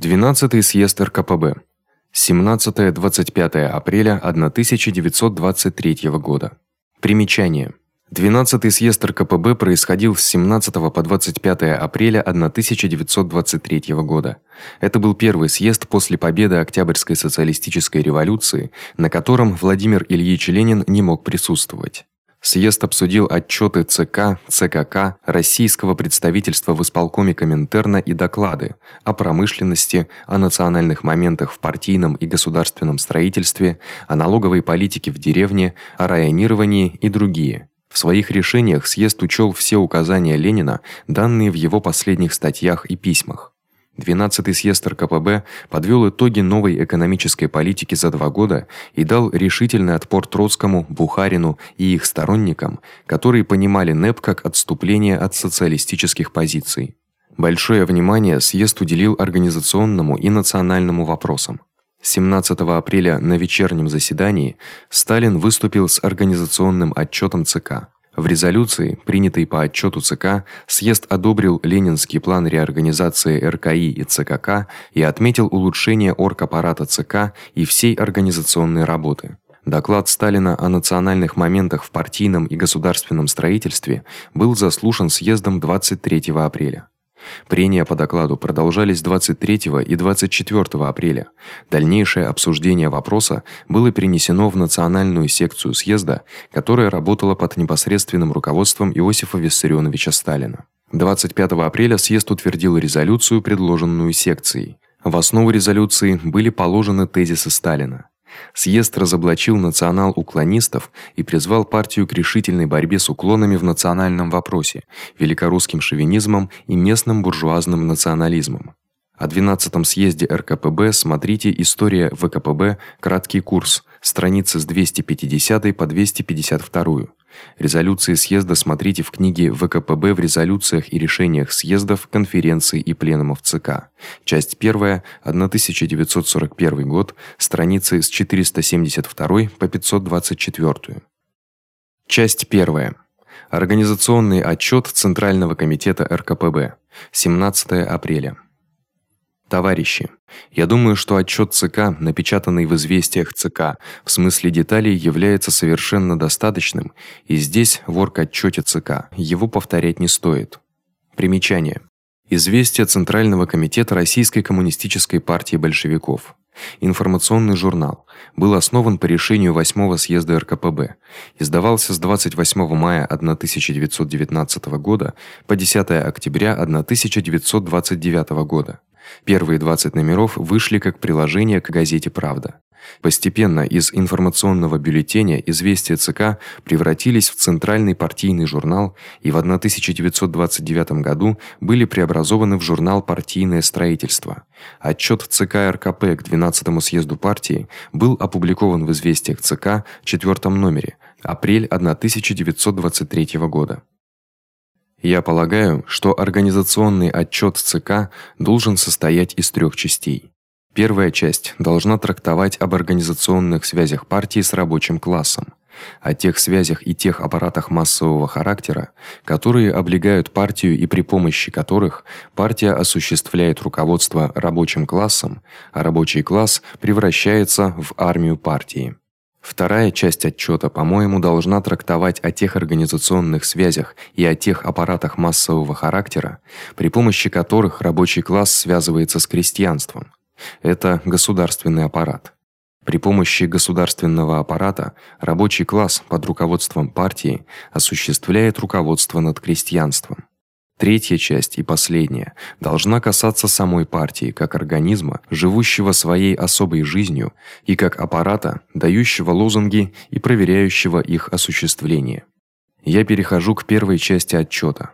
12 съезд РКПБ. 17-25 апреля 1923 года. Примечание. 12 съезд РКПБ происходил с 17 по 25 апреля 1923 года. Это был первый съезд после победы Октябрьской социалистической революции, на котором Владимир Ильич Ленин не мог присутствовать. Съезд обсудил отчёты ЦК, ЦКК, российского представительства в исполкоме Коминтерна и доклады о промышленности, о национальных моментах в партийном и государственном строительстве, о налоговой политике в деревне, о районировании и другие. В своих решениях съезд учёл все указания Ленина, данные в его последних статьях и письмах. 12-й съезд РКПБ подвёл итоги новой экономической политики за два года и дал решительный отпор Троцкому, Бухарину и их сторонникам, которые понимали НЭП как отступление от социалистических позиций. Большое внимание съезд уделил организационному и национальному вопросам. 17 апреля на вечернем заседании Сталин выступил с организационным отчётом ЦК. В резолюции, принятой по отчёту ЦК, съезд одобрил ленинский план реорганизации РКИ и ЦКК и отметил улучшение оргаппарата ЦК и всей организационной работы. Доклад Сталина о национальных моментах в партийном и государственном строительстве был заслушан съездом 23 апреля. Прения по докладу продолжались 23 и 24 апреля. Дальнейшее обсуждение вопроса было перенесено в национальную секцию съезда, которая работала под непосредственным руководством Иосифа Виссарионовича Сталина. 25 апреля съезд утвердил резолюцию, предложенную секцией. В основу резолюции были положены тезисы Сталина. Съезд разоблачил национал-уклонистов и призвал партию к решительной борьбе с уклонами в национальном вопросе, великорусским шовинизмом и местным буржуазным национализмом. О 12-м съезде РКПБ смотрите История ВКПБ, краткий курс, страницы с 250 по 252. Резолюции съезда смотрите в книге ВКПБ в резолюциях и решениях съездов, конференций и пленумов ЦК. Часть 1, 1941 год, страницы с 472 по 524. Часть 1. Организационный отчёт Центрального комитета РКПБ. 17 апреля. Товарищи, я думаю, что отчёт ЦК, напечатанный в известиях ЦК, в смысле деталей является совершенно достаточным, и здесь в орготчёте ЦК его повторять не стоит. Примечание. Известие Центрального комитета Российской коммунистической партии большевиков. Информационный журнал был основан по решению 8-го съезда РКПБ. Издавался с 28 мая 1919 года по 10 октября 1929 года. Первые 20 номеров вышли как приложение к газете Правда. Постепенно из информационного бюллетеня Известия ЦК превратились в центральный партийный журнал и в 1929 году были преобразованы в журнал Партийное строительство. Отчёт ЦК РКП к 12-му съезду партии был опубликован в Известиях ЦК в четвёртом номере, апрель 1923 года. Я полагаю, что организационный отчёт ЦК должен состоять из трёх частей. Первая часть должна трактовать об организационных связях партии с рабочим классом, о тех связях и тех аппаратах массового характера, которые облегают партию и при помощи которых партия осуществляет руководство рабочим классом, а рабочий класс превращается в армию партии. Вторая часть отчёта, по-моему, должна трактовать о тех организационных связях и о тех аппаратах массового характера, при помощи которых рабочий класс связывается с крестьянством. Это государственный аппарат. При помощи государственного аппарата рабочий класс под руководством партии осуществляет руководство над крестьянством. Третья часть и последняя должна касаться самой партии как организма, живущего своей особой жизнью, и как аппарата, дающего лозунги и проверяющего их осуществление. Я перехожу к первой части отчёта.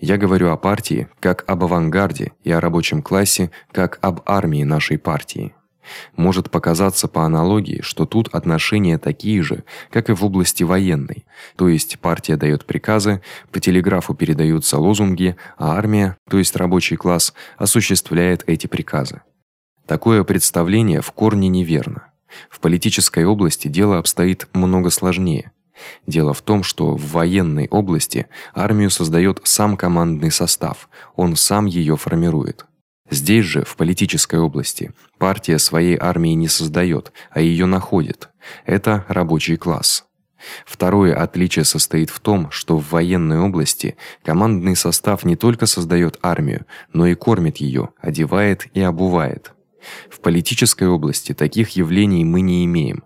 Я говорю о партии как об авангарде и о рабочем классе как об армии нашей партии. Может показаться по аналогии, что тут отношения такие же, как и в области военной. То есть партия даёт приказы, по телеграфу передаются лозунги, а армия, то есть рабочий класс, осуществляет эти приказы. Такое представление в корне неверно. В политической области дело обстоит много сложнее. Дело в том, что в военной области армию создаёт сам командный состав, он сам её формирует. Здесь же, в политической области, партия своей армии не создаёт, а её находит. Это рабочий класс. Второе отличие состоит в том, что в военной области командный состав не только создаёт армию, но и кормит её, одевает и обувает. В политической области таких явлений мы не имеем.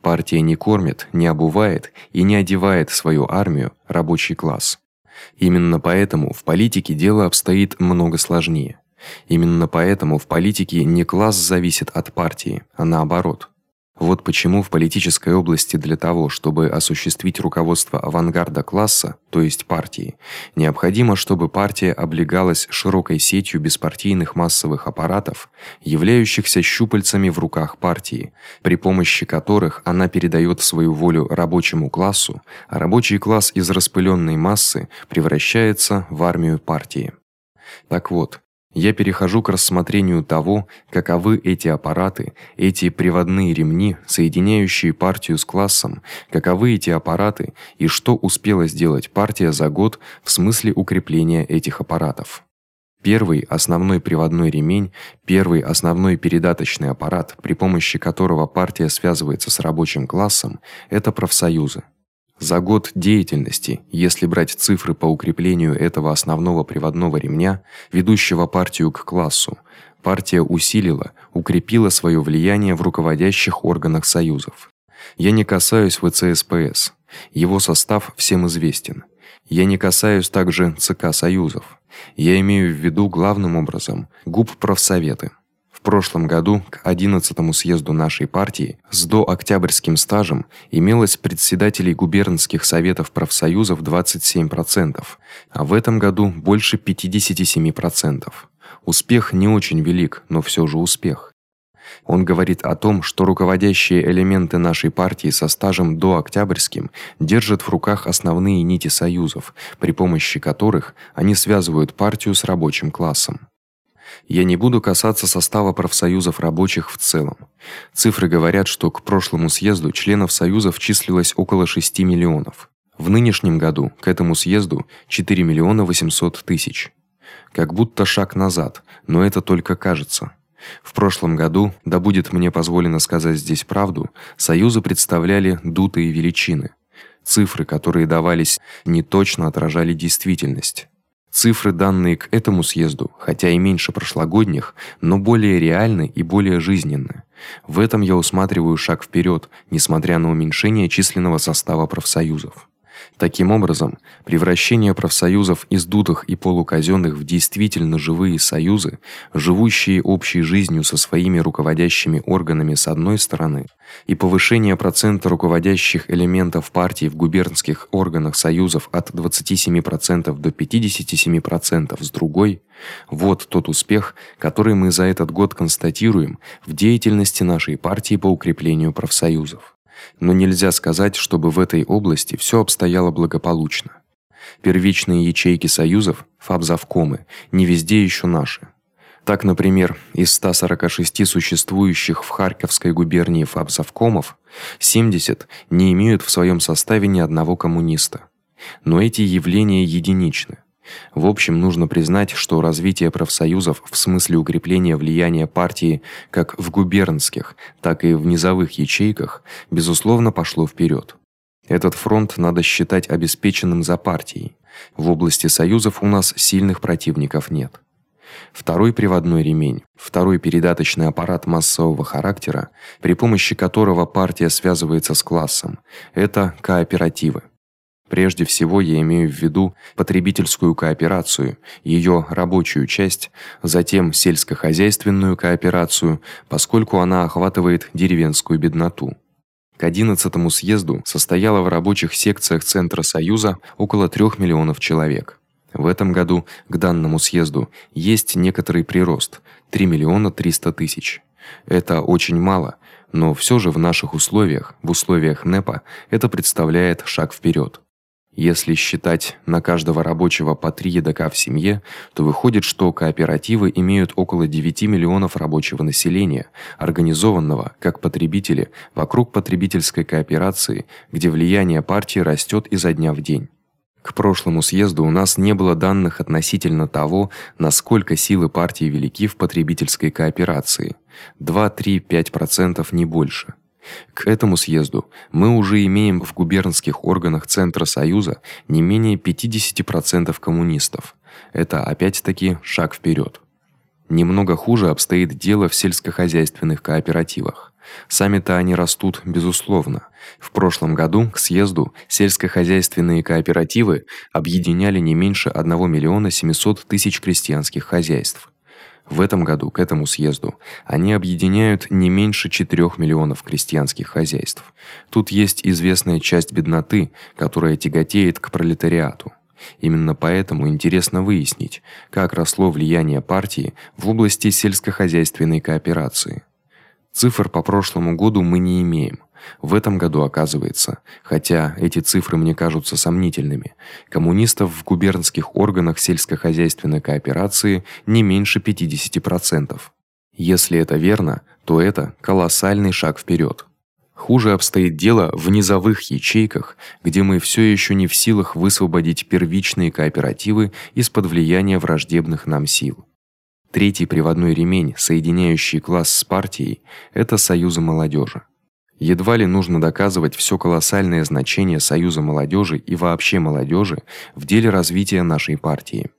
Партия не кормит, не обувает и не одевает свою армию, рабочий класс. Именно поэтому в политике дело обстоит много сложнее. Именно поэтому в политике не класс зависит от партии, а наоборот. Вот почему в политической области для того, чтобы осуществить руководство авангарда класса, то есть партии, необходимо, чтобы партия облегалась широкой сетью беспартийных массовых аппаратов, являющихся щупальцами в руках партии, при помощи которых она передаёт свою волю рабочему классу, а рабочий класс из распылённой массы превращается в армию партии. Так вот, я перехожу к рассмотрению того, каковы эти аппараты, эти приводные ремни, соединяющие партию с классом, каковы эти аппараты и что успела сделать партия за год в смысле укрепления этих аппаратов. Первый основной приводной ремень, первый основной передаточный аппарат, при помощи которого партия связывается с рабочим классом это профсоюзы. За год деятельности, если брать цифры по укреплению этого основного приводного ремня, ведущего партию к классу, партия усилила, укрепила своё влияние в руководящих органах союзов. Я не касаюсь ВЦСПС. Его состав всем известен. Я не касаюсь также ЦК союзов. Я имею в виду главным образом ГУП профсоветы прошлом году к 11 съезду нашей партии с дооктябрьским стажем имелось председателей губернских советов профсоюзов 27%, а в этом году больше 57%. Успех не очень велик, но всё же успех. Он говорит о том, что руководящие элементы нашей партии со стажем дооктябрьским держат в руках основные нити союзов, при помощи которых они связывают партию с рабочим классом. Я не буду касаться состава профсоюзов рабочих в целом. Цифры говорят, что к прошлому съезду членов союзов числилось около 6 миллионов. В нынешнем году к этому съезду 4 миллиона 800 тысяч. Как будто шаг назад, но это только кажется. В прошлом году, да будет мне позволено сказать здесь правду, союзы представляли дутые величины. Цифры, которые давались, не точно отражали действительность. Цифры, данные к этому съезду, хотя и меньше прошлогодних, но более реальны и более жизненны. В этом я усматриваю шаг вперед, несмотря на уменьшение численного состава профсоюзов. Таким образом, превращение профсоюзов из дутых и полуказённых в действительно живые союзы, живущие общей жизнью со своими руководящими органами с одной стороны, и повышение процента руководящих элементов партии в губернских органах союзов от 27% до 57% с другой вот тот успех, который мы за этот год констатируем в деятельности нашей партии по укреплению профсоюзов но нельзя сказать, чтобы в этой области всё обстояло благополучно. Первичные ячейки союзов, фабзавкомы, не везде ещё наши. Так, например, из 146 существующих в Харьковской губернии фабзавкомов 70 не имеют в своём составе ни одного коммуниста. Но эти явления единичны. В общем, нужно признать, что развитие профсоюзов в смысле укрепления влияния партии как в губернских, так и в низовых ячейках безусловно пошло вперед. Этот фронт надо считать обеспеченным за партией. В области союзов у нас сильных противников нет. Второй приводной ремень, второй передаточный аппарат массового характера, при помощи которого партия связывается с классом это кооперативы. Прежде всего я имею в виду потребительскую кооперацию, её рабочую часть, затем сельскохозяйственную кооперацию, поскольку она охватывает деревенскую бедноту. К 11 съезду состояло в рабочих секциях Центра Союза около 3 миллионов человек. В этом году к данному съезду есть некоторый прирост 3 миллиона 300 тысяч. Это очень мало, но всё же в наших условиях, в условиях НЭПа, это представляет шаг вперёд. Если считать на каждого рабочего по 3 едока в семье, то выходит, что кооперативы имеют около 9 миллионов рабочего населения, организованного как потребители вокруг потребительской кооперации, где влияние партии растёт изо дня в день. К прошлому съезду у нас не было данных относительно того, насколько силы партии велики в потребительской кооперации. 2-3-5% не больше. К этому съезду мы уже имеем в губернских органах Центра Союза не менее 50% коммунистов. Это опять-таки шаг вперед. Немного хуже обстоит дело в сельскохозяйственных кооперативах. Сами-то они растут безусловно. В прошлом году к съезду сельскохозяйственные кооперативы объединяли не меньше 1 миллиона 700 тысяч крестьянских хозяйств. В этом году к этому съезду они объединяют не меньше 4 миллионов крестьянских хозяйств. Тут есть известная часть бедноты, которая тяготеет к пролетариату. Именно поэтому интересно выяснить, как росло влияние партии в области сельскохозяйственной кооперации. Цифр по прошлому году мы не имеем. В этом году, оказывается, хотя эти цифры мне кажутся сомнительными, коммунистов в губернских органах сельскохозяйственной кооперации не меньше 50%. Если это верно, то это колоссальный шаг вперед. Хуже обстоит дело в низовых ячейках, где мы всё ещё не в силах высвободить первичные кооперативы из-под влияния враждебных нам сил. Третий приводной ремень, соединяющий класс с партией это союзы молодёжи. Едва ли нужно доказывать всё колоссальное значение союза молодёжи и вообще молодёжи в деле развития нашей партии.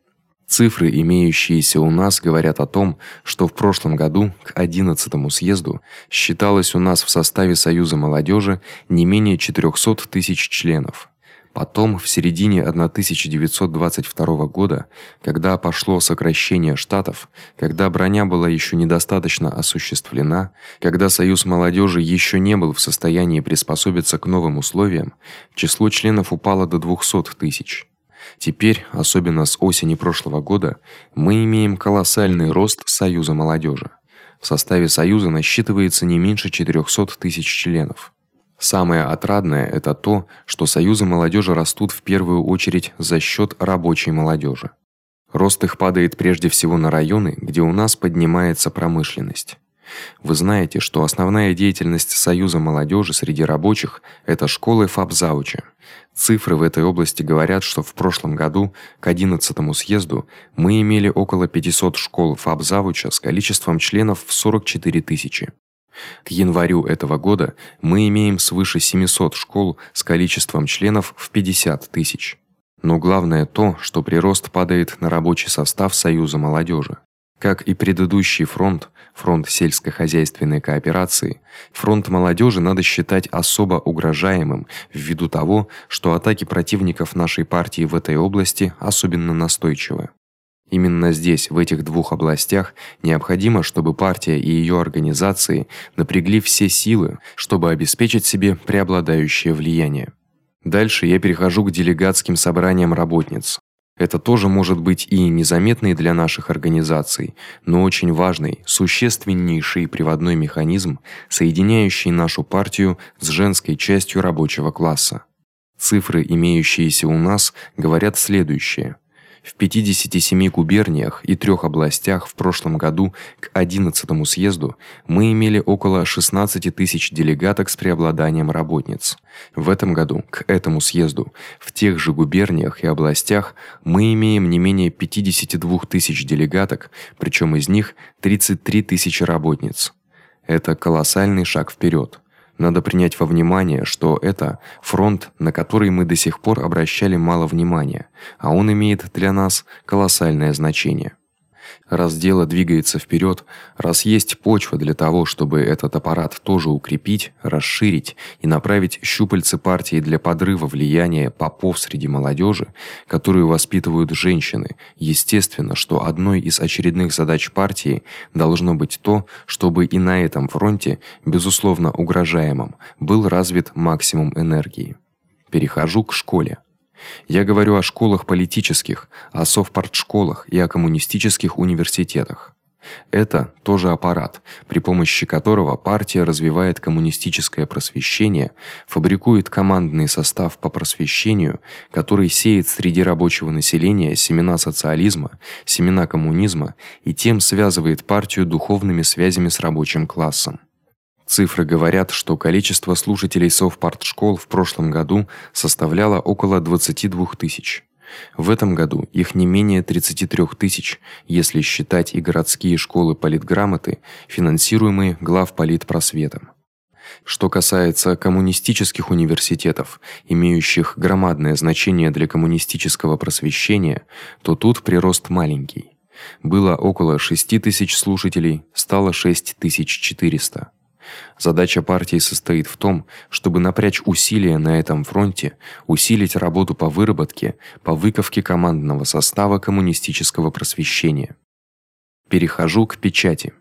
Цифры, имеющиеся у нас, говорят о том, что в прошлом году к 11 съезду считалось у нас в составе Союза молодёжи не менее 400 тысяч членов. Потом, в середине 1922 года, когда пошло сокращение штатов, когда броня была ещё недостаточно осуществлена, когда Союз молодёжи ещё не был в состоянии приспособиться к новым условиям, число членов упало до 200 тысяч. Теперь, особенно с осени прошлого года, мы имеем колоссальный рост Союза молодёжи. В составе союза насчитывается не меньше 400 тысяч членов. Самое отрадное это то, что союзы молодёжи растут в первую очередь за счёт рабочей молодёжи. Рост их падает прежде всего на районы, где у нас поднимается промышленность. Вы знаете, что основная деятельность Союза молодёжи среди рабочих это школы фабзауча. Цифры в этой области говорят, что в прошлом году к 11 съезду мы имели около 500 школ фабзавуча с количеством членов в 44 тысячи. К январю этого года мы имеем свыше 700 школ с количеством членов в 50 тысяч. Но главное то, что прирост падает на рабочий состав Союза молодёжи. Как и предыдущий фронт, фронт сельскохозяйственной кооперации, фронт молодёжи надо считать особо угрожаемым ввиду того, что атаки противников нашей партии в этой области особенно настойчивы. Именно здесь, в этих двух областях, необходимо, чтобы партия и её организации напрягли все силы, чтобы обеспечить себе преобладающее влияние. Дальше я перехожу к делегатским собраниям работниц. Это тоже может быть и незаметный для наших организаций, но очень важный, существеннейший приводной механизм, соединяющий нашу партию с женской частью рабочего класса. Цифры, имеющиеся у нас, говорят следующее: в 57 губерниях и трех областях в прошлом году к 11 съезду мы имели около 16 тысяч делегаток с преобладанием работниц. В этом году к этому съезду в тех же губерниях и областях мы имеем не менее 52 тысяч делегаток, причём из них 33 тысячи работниц. Это колоссальный шаг вперед. Надо принять во внимание, что это фронт, на который мы до сих пор обращали мало внимания, а он имеет для нас колоссальное значение. Раз дело двигается вперед, раз есть почва для того, чтобы этот аппарат тоже укрепить, расширить и направить щупальцы партии для подрыва влияния попов среди молодежи, которую воспитывают женщины, естественно, что одной из очередных задач партии должно быть то, чтобы и на этом фронте, безусловно угрожаемом, был развит максимум энергии. Перехожу к школе. Я говорю о школах политических, о совпартшколах и о коммунистических университетах. Это тоже аппарат, при помощи которого партия развивает коммунистическое просвещение, фабрикует командный состав по просвещению, который сеет среди рабочего населения семена социализма, семена коммунизма и тем связывает партию духовными связями с рабочим классом. Цифры говорят, что количество слушателей совпартшкол в прошлом году составляло около 22 тысяч. В этом году их не менее 33 тысяч, если считать и городские школы политграмоты, финансируемые главполитпросветом. Что касается коммунистических университетов, имеющих громадное значение для коммунистического просвещения, то тут прирост маленький. Было около 6 тысяч слушателей, стало 6400. Задача партии состоит в том, чтобы напрячь усилия на этом фронте, усилить работу по выработке, по выковке командного состава коммунистического просвещения. Перехожу к печати.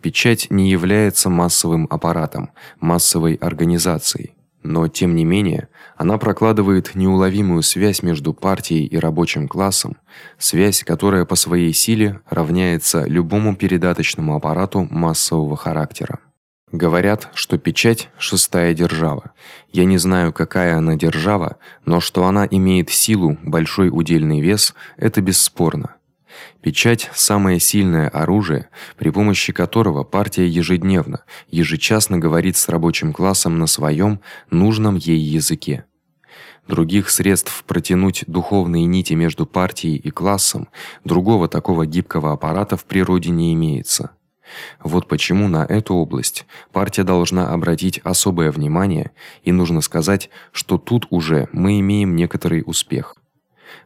Печать не является массовым аппаратом, массовой организацией, но тем не менее, она прокладывает неуловимую связь между партией и рабочим классом, связь, которая по своей силе равняется любому передаточному аппарату массового характера. Говорят, что печать шестая держава. Я не знаю, какая она держава, но что она имеет силу, большой удельный вес это бесспорно. Печать самое сильное оружие, при помощи которого партия ежедневно, ежечасно говорит с рабочим классом на своем нужном ей языке. Других средств протянуть духовные нити между партией и классом, другого такого гибкого аппарата в природе не имеется. Вот почему на эту область партия должна обратить особое внимание, и нужно сказать, что тут уже мы имеем некоторый успех.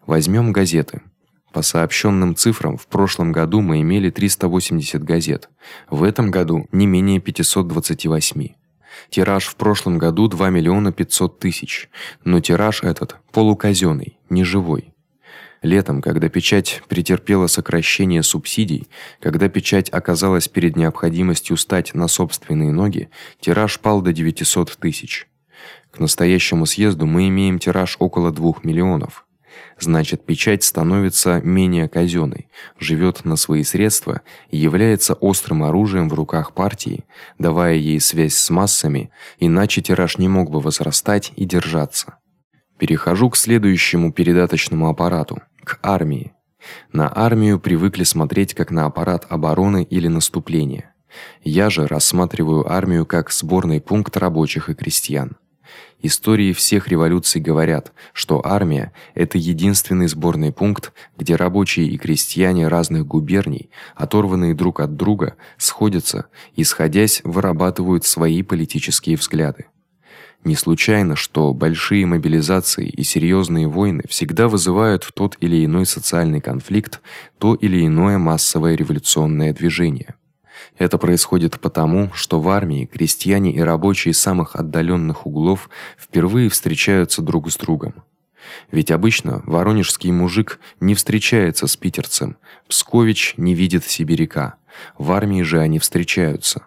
Возьмем газеты. По сообщенным цифрам, в прошлом году мы имели 380 газет. В этом году не менее 528. Тираж в прошлом году 2 миллиона 500 тысяч, но тираж этот полуказённый, не живой. Летом, когда печать претерпела сокращение субсидий, когда печать оказалась перед необходимостью стать на собственные ноги, тираж пал до 900 тысяч. К настоящему съезду мы имеем тираж около 2 миллионов. Значит, печать становится менее казённой, живёт на свои средства и является острым оружием в руках партии, давая ей связь с массами, иначе тираж не мог бы возрастать и держаться. Перехожу к следующему передаточному аппарату к армии. На армию привыкли смотреть как на аппарат обороны или наступления. Я же рассматриваю армию как сборный пункт рабочих и крестьян. Истории всех революций говорят, что армия это единственный сборный пункт, где рабочие и крестьяне разных губерний, оторванные друг от друга, сходятся и сходясь вырабатывают свои политические взгляды. Не случайно, что большие мобилизации и серьёзные войны всегда вызывают в тот или иной социальный конфликт то или иное массовое революционное движение. Это происходит потому, что в армии крестьяне и рабочие самых отдалённых углов впервые встречаются друг с другом. Ведь обычно воронежский мужик не встречается с питерцем, пскович не видит сибиряка. В армии же они встречаются.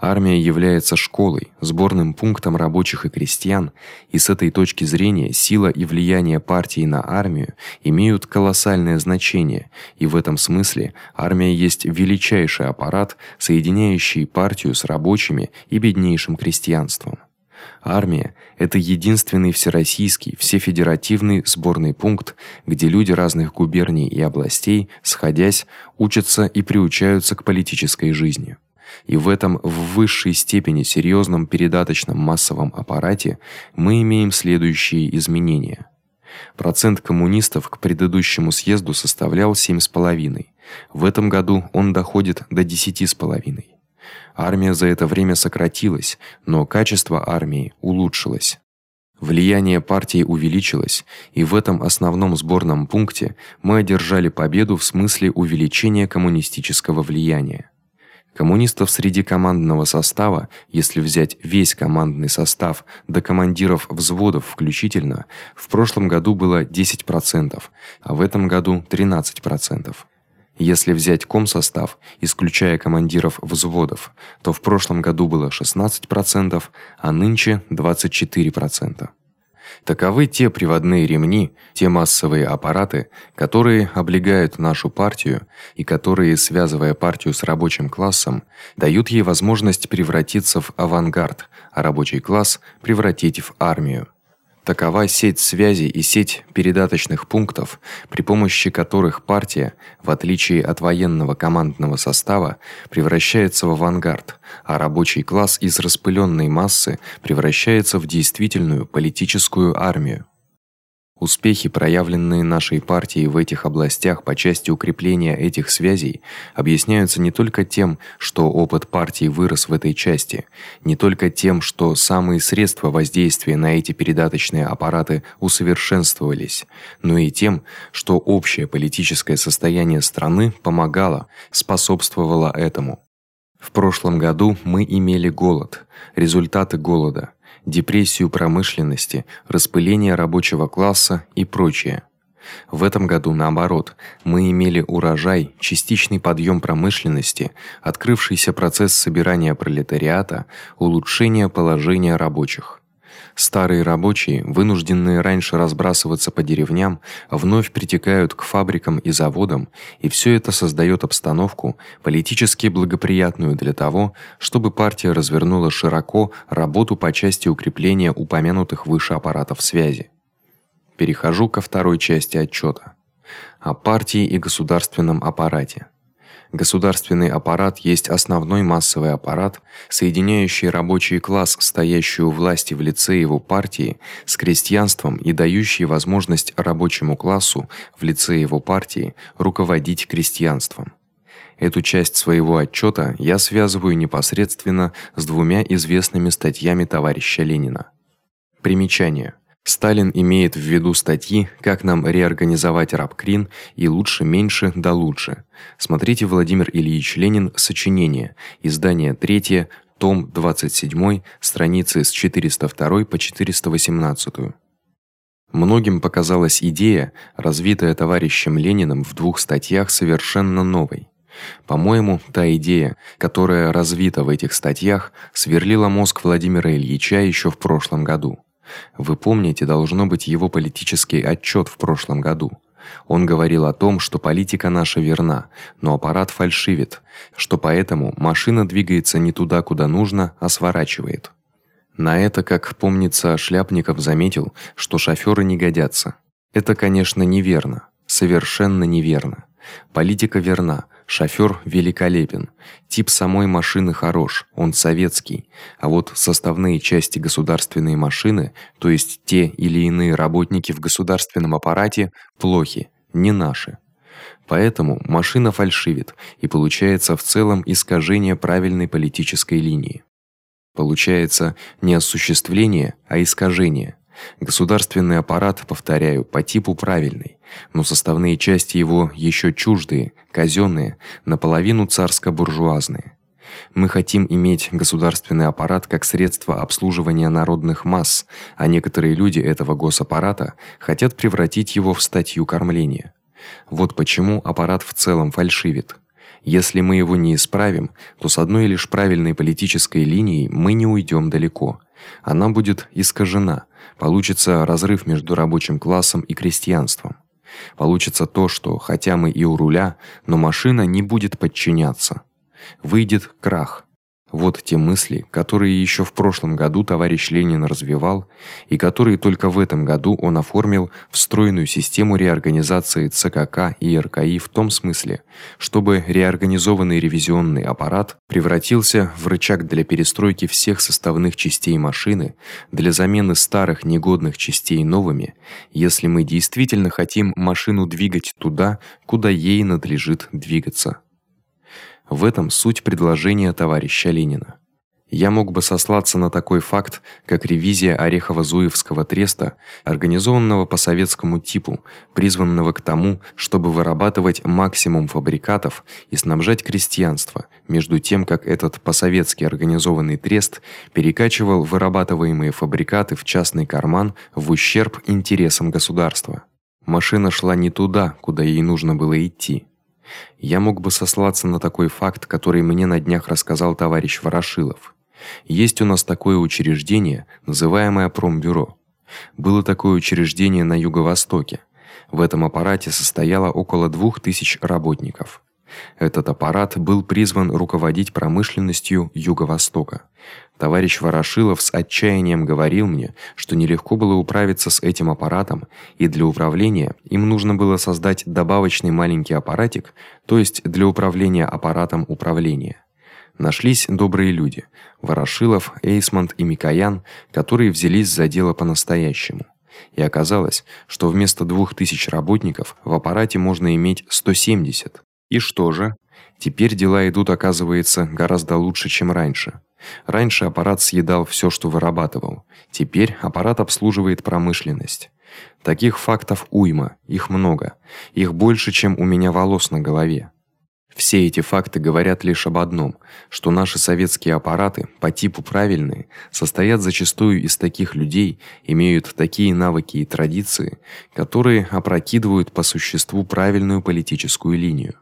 Армия является школой, сборным пунктом рабочих и крестьян, и с этой точки зрения сила и влияние партии на армию имеют колоссальное значение, и в этом смысле армия есть величайший аппарат, соединяющий партию с рабочими и беднейшим крестьянством. Армия это единственный всероссийский, всефедеративный сборный пункт, где люди разных губерний и областей, сходясь, учатся и приучаются к политической жизни. И в этом в высшей степени серьёзном передаточном массовом аппарате мы имеем следующие изменения. Процент коммунистов к предыдущему съезду составлял 7,5. В этом году он доходит до 10,5. Армия за это время сократилась, но качество армии улучшилось. Влияние партии увеличилось, и в этом основном сборном пункте мы одержали победу в смысле увеличения коммунистического влияния. Коммунистов среди командного состава, если взять весь командный состав до командиров взводов включительно, в прошлом году было 10%, а в этом году 13%. Если взять комсостав, исключая командиров взводов, то в прошлом году было 16%, а нынче 24%. Таковы те приводные ремни, те массовые аппараты, которые облегают нашу партию и которые, связывая партию с рабочим классом, дают ей возможность превратиться в авангард, а рабочий класс превратить в армию. Такова сеть связей и сеть передаточных пунктов, при помощи которых партия, в отличие от военного командного состава, превращается в авангард, а рабочий класс из распылённой массы превращается в действительную политическую армию. Успехи, проявленные нашей партией в этих областях по части укрепления этих связей, объясняются не только тем, что опыт партии вырос в этой части, не только тем, что самые средства воздействия на эти передаточные аппараты усовершенствовались, но и тем, что общее политическое состояние страны помогало, способствовало этому. В прошлом году мы имели голод, результаты голода депрессию промышленности, распыление рабочего класса и прочее. В этом году наоборот, мы имели урожай, частичный подъём промышленности, открывшийся процесс собирания пролетариата, улучшение положения рабочих. Старые рабочие, вынужденные раньше разбрасываться по деревням, вновь притекают к фабрикам и заводам, и всё это создаёт обстановку политически благоприятную для того, чтобы партия развернула широко работу по части укрепления упомянутых выше аппаратов связи. Перехожу ко второй части отчёта о партии и государственном аппарате. Государственный аппарат есть основной массовый аппарат, соединяющий рабочий класс, стоящий у власти в лице его партии, с крестьянством и дающий возможность рабочему классу в лице его партии руководить крестьянством. Эту часть своего отчёта я связываю непосредственно с двумя известными статьями товарища Ленина. Примечание: Сталин имеет в виду статьи Как нам реорганизовать рабкрин и лучше меньше да лучше. Смотрите Владимир Ильич Ленин. Сочинение. Издание 3, том 27, страницы с 402 по 418. Многим показалась идея, развитая товарищем Лениным в двух статьях, совершенно новой. По-моему, та идея, которая развита в этих статьях, сверлила мозг Владимира Ильича ещё в прошлом году. Вы помните, должно быть его политический отчёт в прошлом году. Он говорил о том, что политика наша верна, но аппарат фальшивит, что поэтому машина двигается не туда, куда нужно, а сворачивает. На это, как помнится, Шляпников заметил, что шофёры не годятся. Это, конечно, неверно, совершенно неверно. Политика верна, Шофёр великолепен. Тип самой машины хорош, он советский. А вот составные части государственной машины, то есть те или иные работники в государственном аппарате, плохи, не наши. Поэтому машина фальшивит, и получается в целом искажение правильной политической линии. Получается не осуществление, а искажение. Государственный аппарат, повторяю, по типу правильный, но составные части его ещё чуждые, казённые, наполовину царско-буржуазные. Мы хотим иметь государственный аппарат как средство обслуживания народных масс, а некоторые люди этого госаппарата хотят превратить его в статью кормления. Вот почему аппарат в целом фальшивит. Если мы его не исправим, то с одной лишь правильной политической линией мы не уйдём далеко. Она будет искажена, получится разрыв между рабочим классом и крестьянством. Получится то, что хотя мы и у руля, но машина не будет подчиняться. Выйдет крах. Вот те мысли, которые ещё в прошлом году товарищ Ленин развивал и которые только в этом году он оформил в стройную систему реорганизации ЦКК и РКИ в том смысле, чтобы реорганизованный ревизионный аппарат превратился в рычаг для перестройки всех составных частей машины, для замены старых негодных частей новыми, если мы действительно хотим машину двигать туда, куда ей надлежит двигаться. В этом суть предложения товарища Ленина. Я мог бы сослаться на такой факт, как ревизия Орехово-Зуевского треста, организованного по советскому типу, призванного к тому, чтобы вырабатывать максимум фабрикатов и снабжать крестьянство, между тем как этот по-советски организованный трест перекачивал вырабатываемые фабрикаты в частный карман в ущерб интересам государства. Машина шла не туда, куда ей нужно было идти. Я мог бы сослаться на такой факт, который мне на днях рассказал товарищ Ворошилов. Есть у нас такое учреждение, называемое Промбюро. Было такое учреждение на юго-востоке. В этом аппарате состояло около 2000 работников. Этот аппарат был призван руководить промышленностью Юго-Востока. Товарищ Ворошилов с отчаянием говорил мне, что нелегко было управиться с этим аппаратом, и для управления им нужно было создать добавочный маленький аппаратик, то есть для управления аппаратом управления. Нашлись добрые люди: Ворошилов, Эйсмонт и Микоян, которые взялись за дело по-настоящему. И оказалось, что вместо двух тысяч работников в аппарате можно иметь 170. И что же? Теперь дела идут, оказывается, гораздо лучше, чем раньше. Раньше аппарат съедал всё, что вырабатывал. Теперь аппарат обслуживает промышленность. Таких фактов уйма, их много. Их больше, чем у меня волос на голове. Все эти факты говорят лишь об одном, что наши советские аппараты по типу правильные, состоят зачастую из таких людей, имеют такие навыки и традиции, которые опрокидывают по существу правильную политическую линию.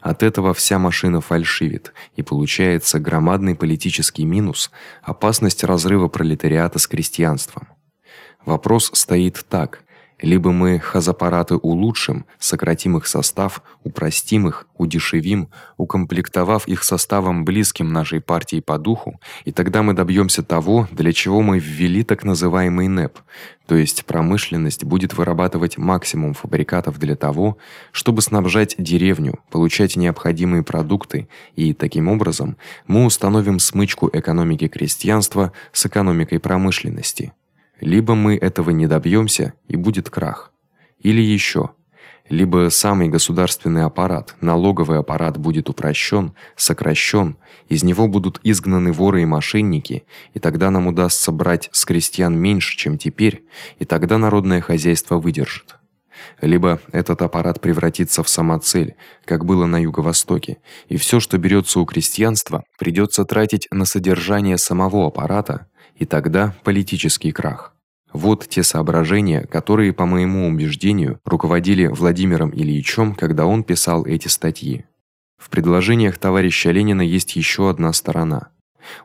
От этого вся машина фальшивит, и получается громадный политический минус, опасность разрыва пролетариата с крестьянством. Вопрос стоит так: либо мы хозаппараты улучшим, сократим их состав, упростим их, удешевим, укомплектовав их составом близким нашей партии по духу, и тогда мы добьёмся того, для чего мы ввели так называемый НЭП. То есть промышленность будет вырабатывать максимум фабрикатов для того, чтобы снабжать деревню, получать необходимые продукты, и таким образом мы установим смычку экономики крестьянства с экономикой промышленности. Либо мы этого не добьёмся, и будет крах. Или ещё либо самый государственный аппарат, налоговый аппарат будет упрощён, сокращён, из него будут изгнаны воры и мошенники, и тогда нам удастся брать с крестьян меньше, чем теперь, и тогда народное хозяйство выдержит. Либо этот аппарат превратится в самоцель, как было на юго-востоке, и всё, что берётся у крестьянства, придётся тратить на содержание самого аппарата, и тогда политический крах. Вот те соображения, которые, по моему убеждению, руководили Владимиром Ильичем, когда он писал эти статьи. В предложениях товарища Ленина есть ещё одна сторона.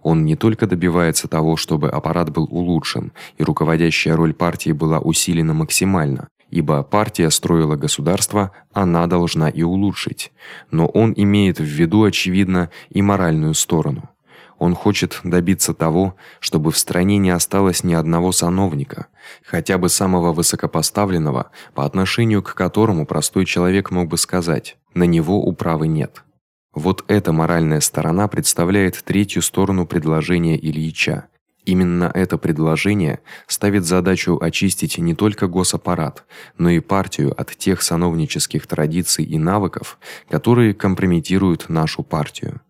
Он не только добивается того, чтобы аппарат был улучшен и руководящая роль партии была усилена максимально, ибо партия строила государство, она должна и улучшить. Но он имеет в виду очевидно и моральную сторону. Он хочет добиться того, чтобы в стране не осталось ни одного сановника, хотя бы самого высокопоставленного, по отношению к которому простой человек мог бы сказать: на него управы нет. Вот эта моральная сторона представляет третью сторону предложения Ильича. Именно это предложение ставит задачу очистить не только госаппарат, но и партию от тех сановнических традиций и навыков, которые компрометируют нашу партию.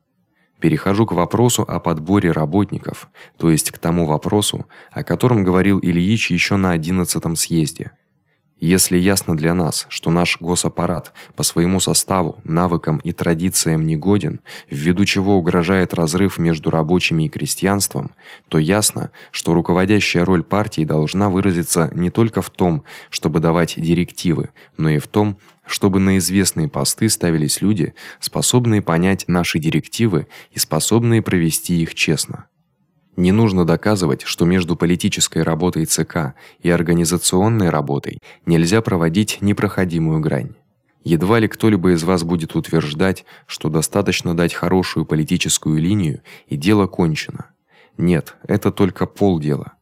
Перехожу к вопросу о подборе работников, то есть к тому вопросу, о котором говорил Ильич ещё на 11 съезде. Если ясно для нас, что наш госаппарат по своему составу, навыкам и традициям негоден, ввиду чего угрожает разрыв между рабочими и крестьянством, то ясно, что руководящая роль партии должна выразиться не только в том, чтобы давать директивы, но и в том, чтобы на известные посты ставились люди, способные понять наши директивы и способные провести их честно. Не нужно доказывать, что между политической работой ЦК и организационной работой нельзя проводить непроходимую грань. Едва ли кто-либо из вас будет утверждать, что достаточно дать хорошую политическую линию и дело кончено. Нет, это только полдела.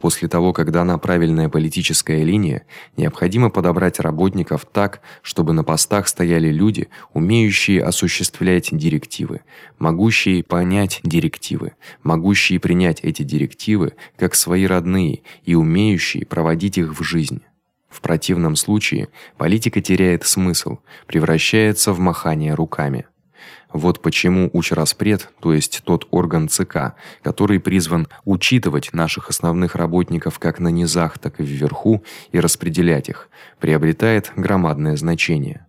После того, как дана правильная политическая линия, необходимо подобрать работников так, чтобы на постах стояли люди, умеющие осуществлять директивы, могущие понять директивы, могущие принять эти директивы как свои родные и умеющие проводить их в жизнь. В противном случае политика теряет смысл, превращается в махание руками. Вот почему Учраспред, то есть тот орган ЦК, который призван учитывать наших основных работников как на низах, так и вверху и распределять их, приобретает громадное значение.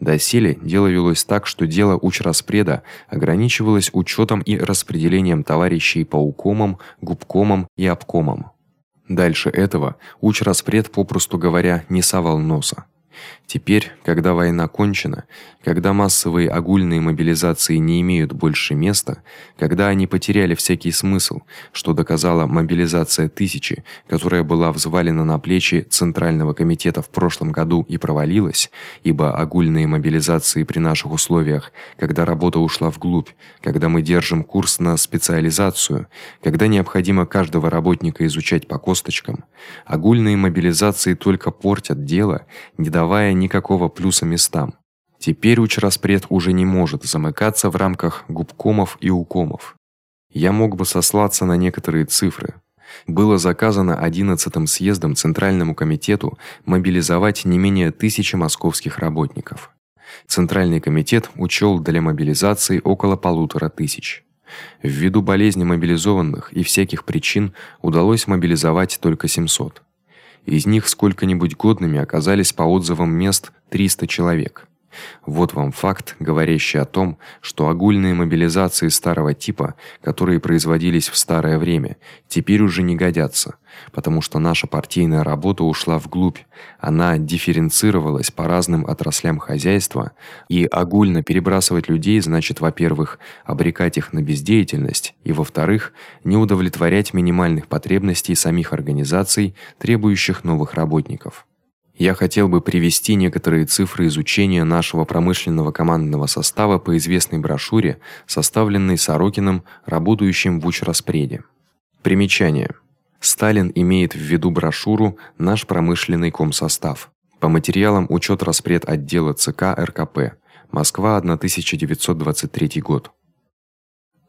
Доселе дело велось так, что дело Учраспреда ограничивалось учётом и распределением товарищей по укомам, губкомам и обкомам. Дальше этого Учраспред, попросту говоря, не совал носа. Теперь, когда война кончена, когда массовые огульные мобилизации не имеют больше места, когда они потеряли всякий смысл, что доказала мобилизация тысячи, которая была взвалена на плечи Центрального комитета в прошлом году и провалилась, ибо огульные мобилизации при наших условиях, когда работа ушла вглубь, когда мы держим курс на специализацию, когда необходимо каждого работника изучать по косточкам, огульные мобилизации только портят дело, не давая никакого плюса местам. Теперь учраспред уже не может замыкаться в рамках губкомов и укомов. Я мог бы сослаться на некоторые цифры. Было заказано 11-м съездом Центральному комитету мобилизовать не менее тысячи московских работников. Центральный комитет учёл для мобилизации около полутора тысяч. Ввиду болезни мобилизованных и всяких причин удалось мобилизовать только 700. Из них сколько-нибудь годными оказались по отзывам мест 300 человек. Вот вам факт, говорящий о том, что огульные мобилизации старого типа, которые производились в старое время, теперь уже не годятся, потому что наша партийная работа ушла вглубь. Она дифференцировалась по разным отраслям хозяйства, и огульно перебрасывать людей значит, во-первых, обрекать их на бездеятельность, и во-вторых, не удовлетворять минимальных потребностей самих организаций, требующих новых работников. Я хотел бы привести некоторые цифры изучения нашего промышленного командного состава по известной брошюре, составленной Сорокиным, работающим в Учраспреде. Примечание: Сталин имеет в виду брошюру Наш промышленный комсостав. По материалам учёт распред отдела ЦК РКП. Москва, 1923 год.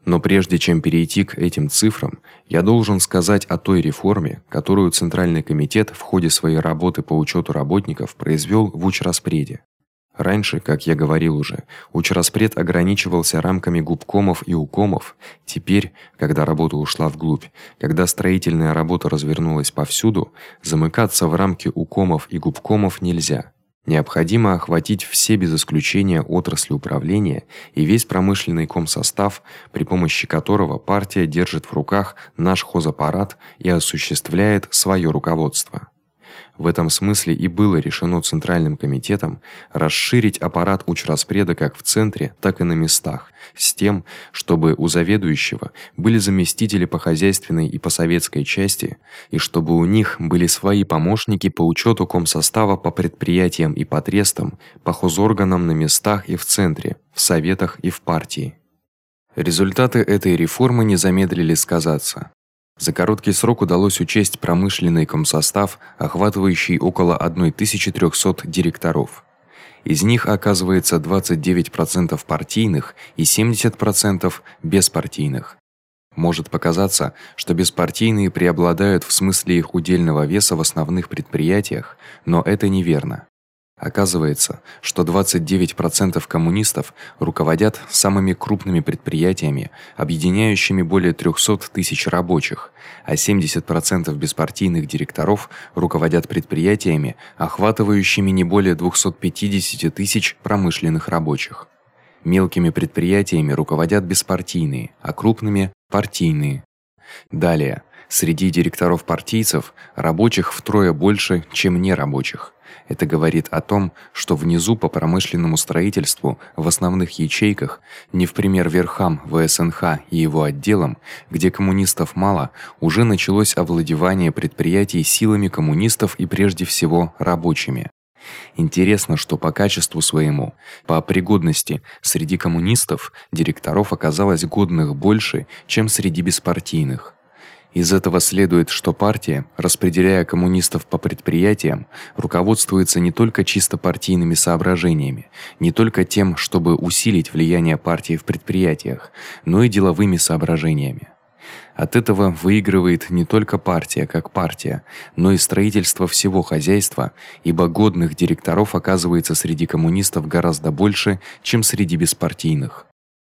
Но прежде чем перейти к этим цифрам, я должен сказать о той реформе, которую Центральный комитет в ходе своей работы по учёту работников произвёл в Учраспреде. Раньше, как я говорил уже, Учраспред ограничивался рамками губкомов и укомов. Теперь, когда работа ушла вглубь, когда строительная работа развернулась повсюду, замыкаться в рамки укомов и губкомов нельзя. Необходимо охватить все без исключения отрасли управления и весь промышленный комсостав, при помощи которого партия держит в руках наш хозаппарат и осуществляет своё руководство. В этом смысле и было решено центральным комитетом расширить аппарат учраспреда как в центре, так и на местах, с тем, чтобы у заведующего были заместители по хозяйственной и по советской части, и чтобы у них были свои помощники по учёту комсостава по предприятиям и по трестам, по хозорганам на местах и в центре, в советах и в партии. Результаты этой реформы не замедлили сказаться. За короткий срок удалось учесть промышленный комсостав, охватывающий около 1300 директоров. Из них оказывается 29% партийных и 70% беспартийных. Может показаться, что беспартийные преобладают в смысле их удельного веса в основных предприятиях, но это неверно. Оказывается, что 29% коммунистов руководят самыми крупными предприятиями, объединяющими более 300 тысяч рабочих, а 70% беспартийных директоров руководят предприятиями, охватывающими не более 250 тысяч промышленных рабочих. Мелкими предприятиями руководят беспартийные, а крупными партийные. Далее, среди директоров партийцев рабочих втрое больше, чем нерабочих. Это говорит о том, что внизу по промышленному строительству в основных ячейках, не в пример верхам ВСНХ и его отделам, где коммунистов мало, уже началось овладевание предприятий силами коммунистов и прежде всего рабочими. Интересно, что по качеству своему, по пригодности среди коммунистов директоров оказалось годных больше, чем среди беспартийных. Из этого следует, что партия, распределяя коммунистов по предприятиям, руководствуется не только чисто партийными соображениями, не только тем, чтобы усилить влияние партии в предприятиях, но и деловыми соображениями. От этого выигрывает не только партия как партия, но и строительство всего хозяйства, ибо годных директоров оказывается среди коммунистов гораздо больше, чем среди беспартийных.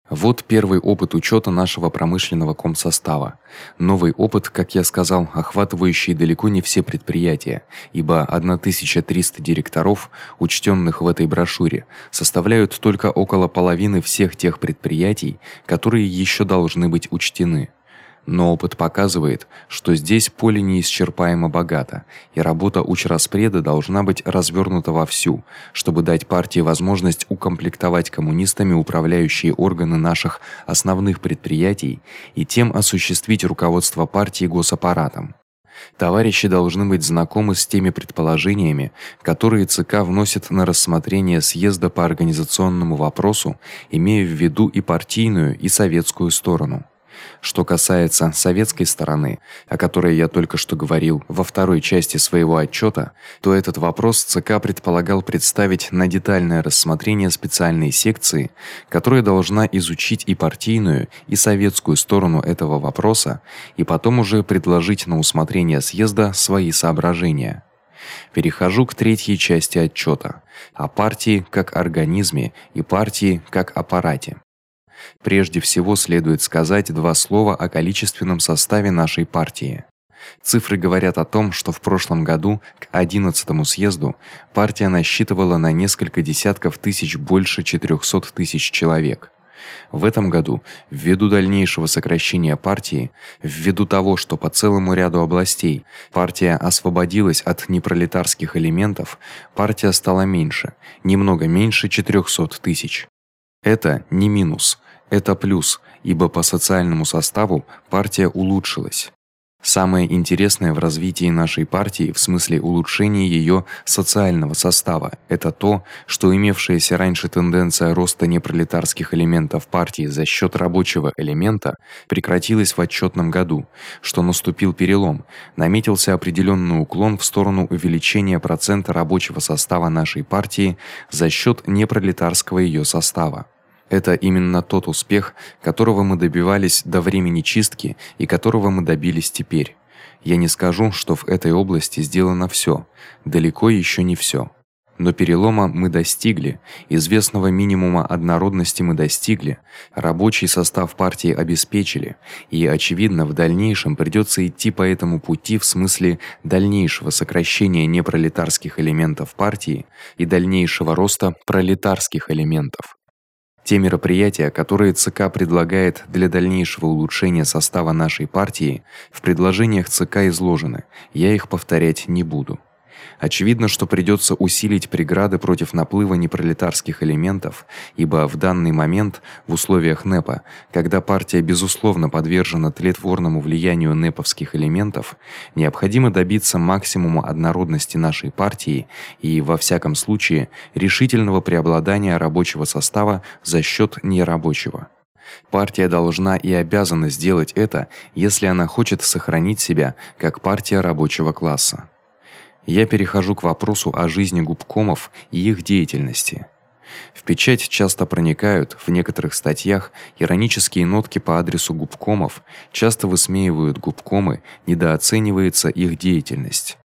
Вот первый опыт учёта нашего промышленного комсостава. Новый опыт, как я сказал, охватывающий далеко не все предприятия, ибо 1300 директоров, учтённых в этой брошюре, составляют только около половины всех тех предприятий, которые ещё должны быть учтены. Но опыт показывает, что здесь поле неисчерпаемо богато, и работа учраспреда должна быть развернута вовсю, чтобы дать партии возможность укомплектовать коммунистами управляющие органы наших основных предприятий и тем осуществить руководство партии госаппаратом. Товарищи должны быть знакомы с теми предположениями, которые ЦК вносит на рассмотрение съезда по организационному вопросу, имея в виду и партийную, и советскую сторону. Что касается советской стороны, о которой я только что говорил во второй части своего отчёта, то этот вопрос ЦК предполагал представить на детальное рассмотрение специальной секции, которая должна изучить и партийную, и советскую сторону этого вопроса, и потом уже предложить на усмотрение съезда свои соображения. Перехожу к третьей части отчёта о партии как организме и партии как аппарате. Прежде всего следует сказать два слова о количественном составе нашей партии. Цифры говорят о том, что в прошлом году к 11 съезду партия насчитывала на несколько десятков тысяч больше 400 тысяч человек. В этом году, ввиду дальнейшего сокращения партии, ввиду того, что по целому ряду областей партия освободилась от непролетарских элементов, партия стала меньше, немного меньше 400 тысяч. Это не минус, это плюс, ибо по социальному составу партия улучшилась. Самое интересное в развитии нашей партии в смысле улучшения её социального состава это то, что имевшаяся раньше тенденция роста непролетарских элементов партии за счёт рабочего элемента прекратилась в отчётном году, что наступил перелом, наметился определённый уклон в сторону увеличения процента рабочего состава нашей партии за счёт непролетарского её состава. Это именно тот успех, которого мы добивались до времени чистки и которого мы добились теперь. Я не скажу, что в этой области сделано всё, далеко ещё не всё. Но перелома мы достигли, известного минимума однородности мы достигли, рабочий состав партии обеспечили, и очевидно, в дальнейшем придётся идти по этому пути в смысле дальнейшего сокращения непролетарских элементов партии и дальнейшего роста пролетарских элементов. Те мероприятия, которые ЦК предлагает для дальнейшего улучшения состава нашей партии, в предложениях ЦК изложены. Я их повторять не буду. Очевидно, что придётся усилить преграды против наплыва непролетарских элементов, ибо в данный момент в условиях НЭПа, когда партия безусловно подвержена тлетворному влиянию неповских элементов, необходимо добиться максимума однородности нашей партии и во всяком случае решительного преобладания рабочего состава за счёт нерабочего. Партия должна и обязана сделать это, если она хочет сохранить себя как партия рабочего класса я перехожу к вопросу о жизни губкомов и их деятельности. В печать часто проникают в некоторых статьях иронические нотки по адресу губкомов, часто высмеивают губкомы, недооценивается их деятельность.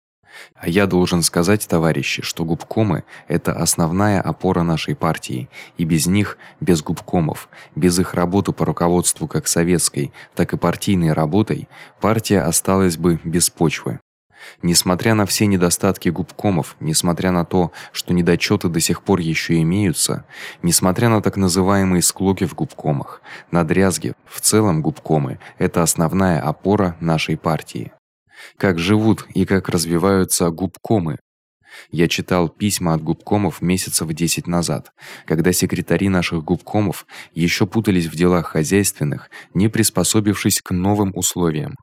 А я должен сказать, товарищи, что губкомы это основная опора нашей партии, и без них, без губкомов, без их работы по руководству как советской, так и партийной работой, партия осталась бы без почвы. Несмотря на все недостатки губкомов, несмотря на то, что недочёты до сих пор ещё имеются, несмотря на так называемые склоки в губкомах, надрязги, в целом губкомы это основная опора нашей партии. Как живут и как развиваются губкомы, я читал письма от губкомов месяцев 10 назад, когда секретари наших губкомов ещё путались в делах хозяйственных, не приспособившись к новым условиям.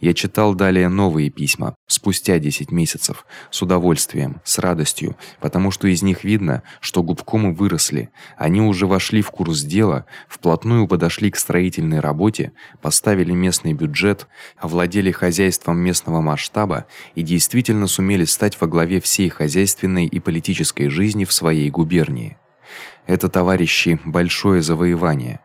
Я читал далее новые письма, спустя 10 месяцев, с удовольствием, с радостью, потому что из них видно, что губкомы выросли. Они уже вошли в курс дела, вплотную подошли к строительной работе, поставили местный бюджет, овладели хозяйством местного масштаба и действительно сумели стать во главе всей хозяйственной и политической жизни в своей губернии. Это, товарищи, большое завоевание.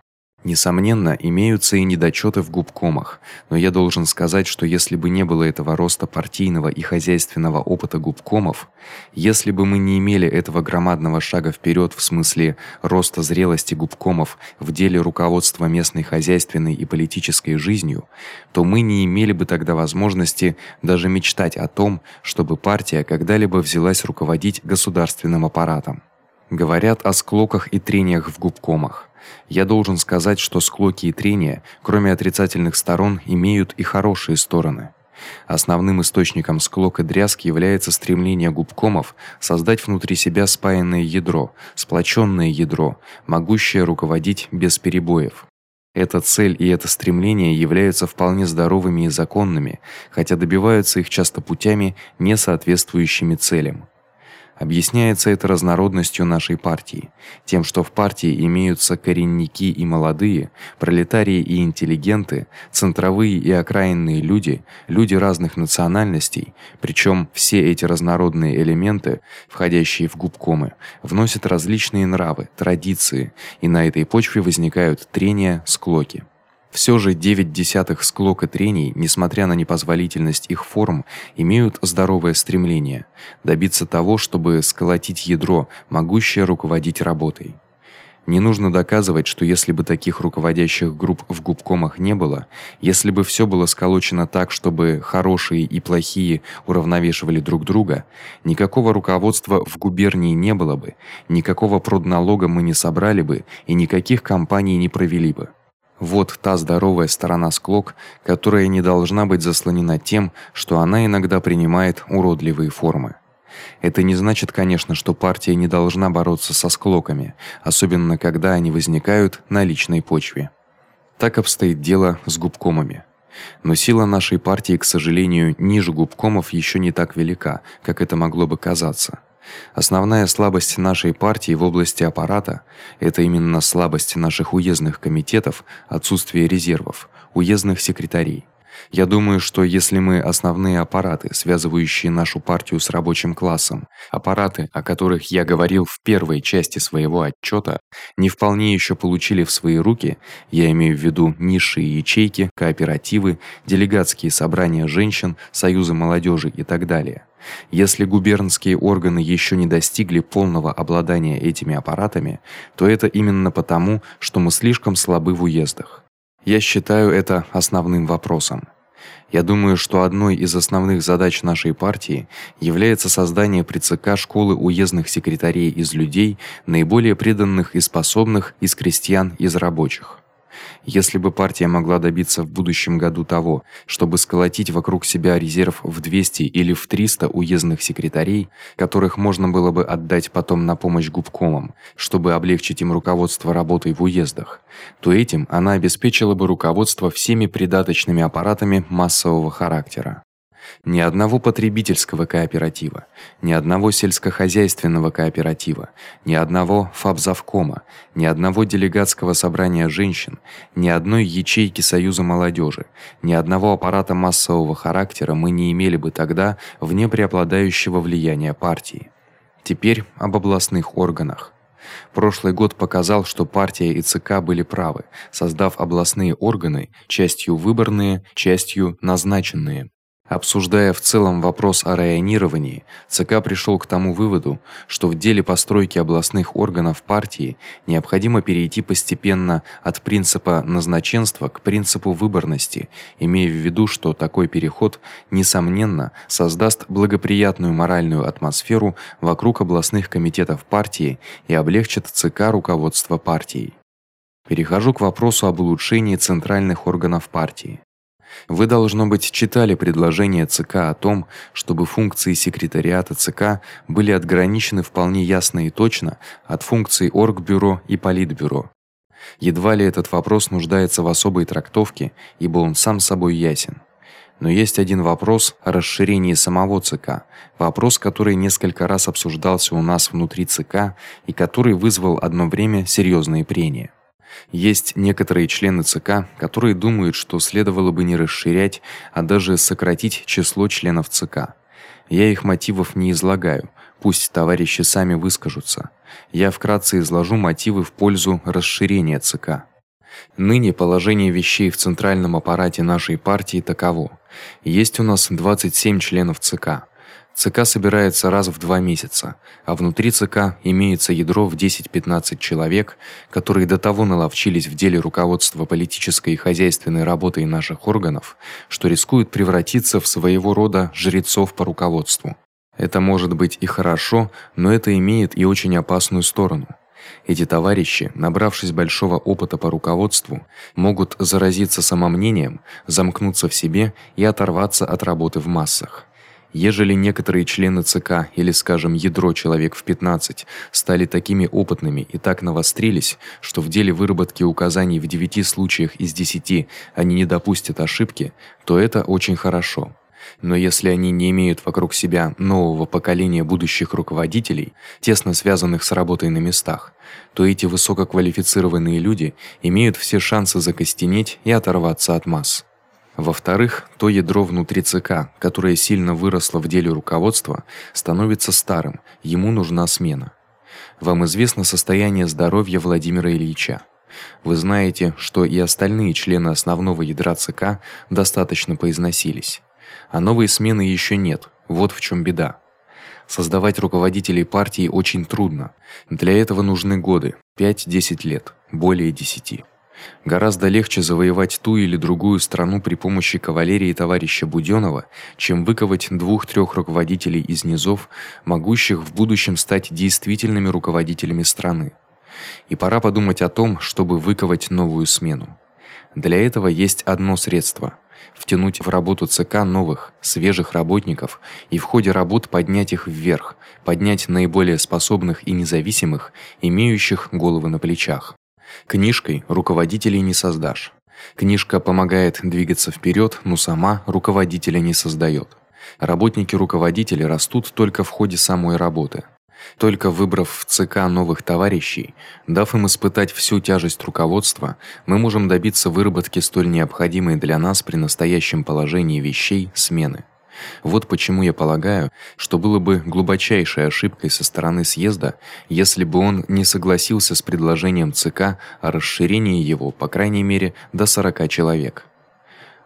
Несомненно, имеются и недочёты в губкомах, но я должен сказать, что если бы не было этого роста партийного и хозяйственного опыта губкомов, если бы мы не имели этого громадного шага вперёд в смысле роста зрелости губкомов в деле руководства местной хозяйственной и политической жизнью, то мы не имели бы тогда возможности даже мечтать о том, чтобы партия когда-либо взялась руководить государственным аппаратом. Говорят о склоках и трениях в губкомах. Я должен сказать, что склоки и трения, кроме отрицательных сторон, имеют и хорошие стороны. Основным источником склок и дрязг является стремление губкомов создать внутри себя спаянное ядро, сплочённое ядро, могущее руководить без перебоев. Эта цель и это стремление являются вполне здоровыми и законными, хотя добиваются их часто путями, не соответствующими целям. Объясняется это разнородностью нашей партии, тем, что в партии имеются коренники и молодые, пролетарии и интеллигенты, центровые и окраинные люди, люди разных национальностей, причём все эти разнородные элементы, входящие в губкомы, вносят различные нравы, традиции, и на этой почве возникают трения, склоки. Всё же девять десятых склок и трений, несмотря на непозволительность их форм, имеют здоровое стремление добиться того, чтобы сколотить ядро, могущее руководить работой. Не нужно доказывать, что если бы таких руководящих групп в губкомах не было, если бы всё было сколочено так, чтобы хорошие и плохие уравновешивали друг друга, никакого руководства в губернии не было бы, никакого продналога мы не собрали бы и никаких кампаний не провели бы. Вот та здоровая сторона склок, которая не должна быть заслонена тем, что она иногда принимает уродливые формы. Это не значит, конечно, что партия не должна бороться со склоками, особенно когда они возникают на личной почве. Так обстоит дело с губкомами. Но сила нашей партии, к сожалению, ниже губкомов ещё не так велика, как это могло бы казаться. Основная слабость нашей партии в области аппарата это именно слабость наших уездных комитетов, отсутствие резервов, уездных секретарей. Я думаю, что если мы основные аппараты, связывающие нашу партию с рабочим классом, аппараты, о которых я говорил в первой части своего отчёта, не вполне ещё получили в свои руки, я имею в виду низшие ячейки, кооперативы, делегатские собрания женщин, союзы молодёжи и так далее если губернские органы ещё не достигли полного обладания этими аппаратами, то это именно потому, что мы слишком слабы в уездах. Я считаю это основным вопросом. Я думаю, что одной из основных задач нашей партии является создание при ЦК школы уездных секретарей из людей, наиболее преданных и способных из крестьян, из рабочих. Если бы партия могла добиться в будущем году того, чтобы сколотить вокруг себя резерв в 200 или в 300 уездных секретарей, которых можно было бы отдать потом на помощь губкомам, чтобы облегчить им руководство работой в уездах, то этим она обеспечила бы руководство всеми придаточными аппаратами массового характера ни одного потребительского кооператива, ни одного сельскохозяйственного кооператива, ни одного фабзавкома, ни одного делегатского собрания женщин, ни одной ячейки союза молодёжи, ни одного аппарата массового характера мы не имели бы тогда вне преобладающего влияния партии. Теперь об областных органах. Прошлый год показал, что партия и ЦК были правы, создав областные органы, частью выборные, частью назначенные. Обсуждая в целом вопрос о районировании, ЦК пришёл к тому выводу, что в деле постройки областных органов партии необходимо перейти постепенно от принципа назначенства к принципу выборности, имея в виду, что такой переход несомненно создаст благоприятную моральную атмосферу вокруг областных комитетов партии и облегчит ЦК руководство партией. Перехожу к вопросу об улучшении центральных органов партии. Вы должно быть читали предложение ЦК о том, чтобы функции секретариата ЦК были отграничены вполне ясно и точно от функций оргбюро и политбюро. Едва ли этот вопрос нуждается в особой трактовке, ибо он сам собой ясен. Но есть один вопрос о расширении самого ЦК, вопрос, который несколько раз обсуждался у нас внутри ЦК и который вызвал одно время серьёзные прения. Есть некоторые члены ЦК, которые думают, что следовало бы не расширять, а даже сократить число членов ЦК. Я их мотивов не излагаю, пусть товарищи сами выскажутся. Я вкратце изложу мотивы в пользу расширения ЦК. Ныне положение вещей в центральном аппарате нашей партии таково: есть у нас 27 членов ЦК. ЦК собирается раз в два месяца, а внутри ЦК имеется ядро в 10-15 человек, которые до того наловчились в деле руководства политической и хозяйственной работой наших органов, что рискуют превратиться в своего рода жрецов по руководству. Это может быть и хорошо, но это имеет и очень опасную сторону. Эти товарищи, набравшись большого опыта по руководству, могут заразиться самомнением, замкнуться в себе и оторваться от работы в массах. Ежели некоторые члены ЦК или, скажем, ядро человек в 15 стали такими опытными и так навострились, что в деле выработки указаний в 9 случаях из 10 они не допустят ошибки, то это очень хорошо. Но если они не имеют вокруг себя нового поколения будущих руководителей, тесно связанных с работой на местах, то эти высококвалифицированные люди имеют все шансы закостенеть и оторваться от масс. Во-вторых, то ядро внутри ЦК, которое сильно выросло в деле руководства, становится старым, ему нужна смена. Вам известно состояние здоровья Владимира Ильича. Вы знаете, что и остальные члены основного ядра ЦК достаточно поизносились а новой смены ещё нет. Вот в чём беда. Создавать руководителей партии очень трудно. Для этого нужны годы, 5-10 лет, более 10. Гораздо легче завоевать ту или другую страну при помощи кавалерии товарища Будённого, чем выковать двух-трёх руководителей из низов, могущих в будущем стать действительными руководителями страны. И пора подумать о том, чтобы выковать новую смену. Для этого есть одно средство втянуть в работу ЦК новых, свежих работников и в ходе работ поднять их вверх, поднять наиболее способных и независимых, имеющих головы на плечах. Книжкой руководителей не создашь. Книжка помогает двигаться вперед, но сама руководителя не создаёт. Работники-руководители растут только в ходе самой работы. Только выбрав в ЦК новых товарищей, дав им испытать всю тяжесть руководства, мы можем добиться выработки столь необходимой для нас при настоящем положении вещей смены. Вот почему я полагаю, что было бы глубочайшей ошибкой со стороны съезда, если бы он не согласился с предложением ЦК о расширении его, по крайней мере, до 40 человек.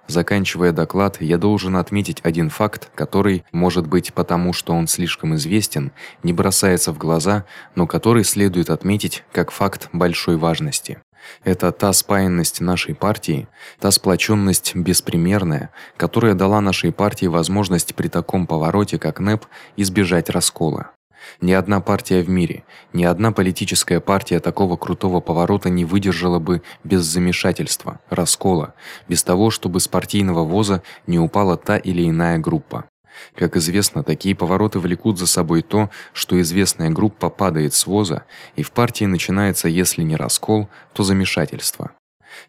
Заканчивая доклад, я должен отметить один факт, который, может быть, потому что он слишком известен, не бросается в глаза, но который следует отметить как факт большой важности. Это та спаянность нашей партии, та сплочённость беспримерная, которая дала нашей партии возможность при таком повороте, как НЭП, избежать раскола. Ни одна партия в мире, ни одна политическая партия такого крутого поворота не выдержала бы без замешательства, раскола, без того, чтобы с партийного воза не упала та или иная группа. Как известно, такие повороты влекут за собой то, что известная группа падает с воза, и в партии начинается, если не раскол, то замешательство.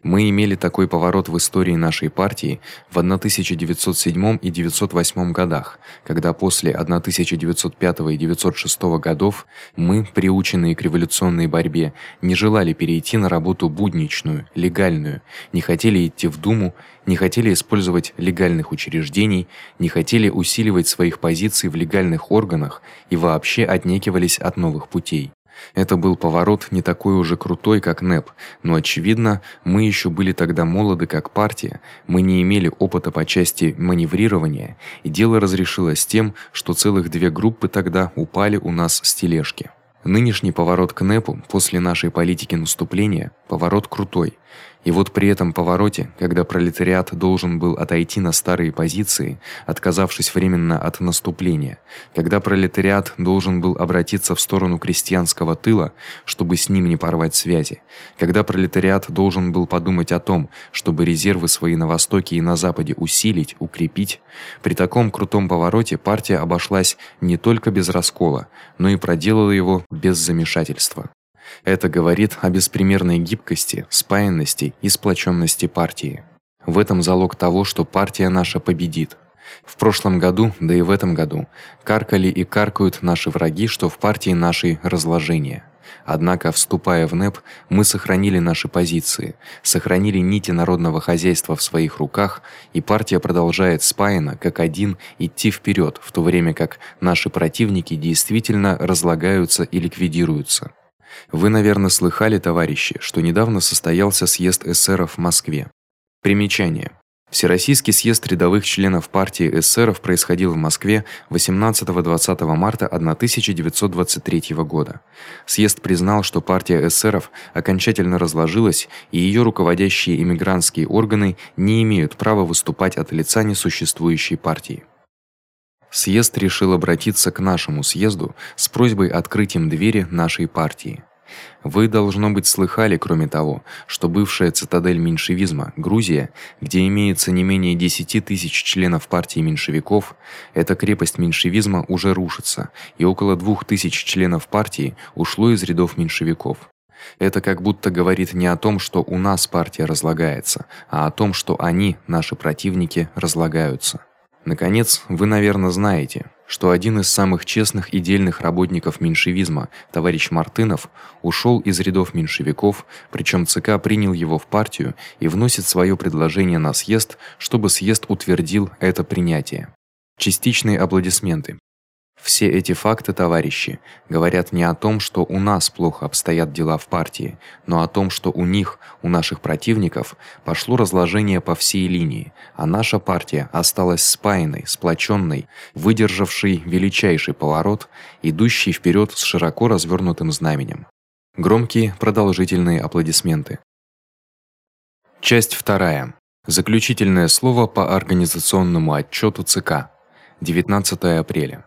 Мы имели такой поворот в истории нашей партии в 1907 и 908 годах, когда после 1905 и 906 годов мы, приученные к революционной борьбе, не желали перейти на работу будничную, легальную, не хотели идти в Думу, не хотели использовать легальных учреждений, не хотели усиливать своих позиций в легальных органах и вообще отнекивались от новых путей. Это был поворот не такой уже крутой, как НЭП, но очевидно, мы ещё были тогда молоды как партия, мы не имели опыта по части маневрирования, и дело разрешилось тем, что целых две группы тогда упали у нас с тележки. Нынешний поворот к НЭПу после нашей политики наступления поворот крутой. И вот при этом повороте, когда пролетариат должен был отойти на старые позиции, отказавшись временно от наступления, когда пролетариат должен был обратиться в сторону крестьянского тыла, чтобы с ним не порвать связи, когда пролетариат должен был подумать о том, чтобы резервы свои на востоке и на западе усилить, укрепить, при таком крутом повороте партия обошлась не только без раскола, но и проделала его без замешательства. Это говорит о беспримерной гибкости, спаянности и сплочённости партии. В этом залог того, что партия наша победит. В прошлом году, да и в этом году, каркали и каркают наши враги, что в партии нашей разложение. Однако, вступая в НЭП, мы сохранили наши позиции, сохранили нити народного хозяйства в своих руках, и партия продолжает спаяно, как один, идти вперед, в то время как наши противники действительно разлагаются и ликвидируются. Вы, наверное, слыхали, товарищи, что недавно состоялся съезд эсеров в Москве. Примечание: Всероссийский съезд рядовых членов партии эсеров происходил в Москве 18-20 марта 1923 года. Съезд признал, что партия эсеров окончательно разложилась, и её руководящие эмигрантские органы не имеют права выступать от лица несуществующей партии. Съезд решил обратиться к нашему съезду с просьбой открыть им двери нашей партии. Вы должно быть слыхали, кроме того, что бывшая цитадель меньшевизма, Грузия, где имеется не менее 10 тысяч членов партии меньшевиков, эта крепость меньшевизма уже рушится, и около 2000 членов партии ушло из рядов меньшевиков. Это как будто говорит не о том, что у нас партия разлагается, а о том, что они, наши противники, разлагаются. Наконец, вы, наверное, знаете, что один из самых честных и дельных работников меньшевизма, товарищ Мартынов, ушёл из рядов меньшевиков, причём ЦК принял его в партию и вносит своё предложение на съезд, чтобы съезд утвердил это принятие. Частичные аплодисменты. Все эти факты, товарищи, говорят не о том, что у нас плохо обстоят дела в партии, но о том, что у них, у наших противников, пошло разложение по всей линии, а наша партия осталась спаянной, сплочённой, выдержавшей величайший поворот, идущей вперёд с широко развёрнутым знаменем. Громкие, продолжительные аплодисменты. Часть вторая. Заключительное слово по организационному отчёту ЦК. 19 апреля.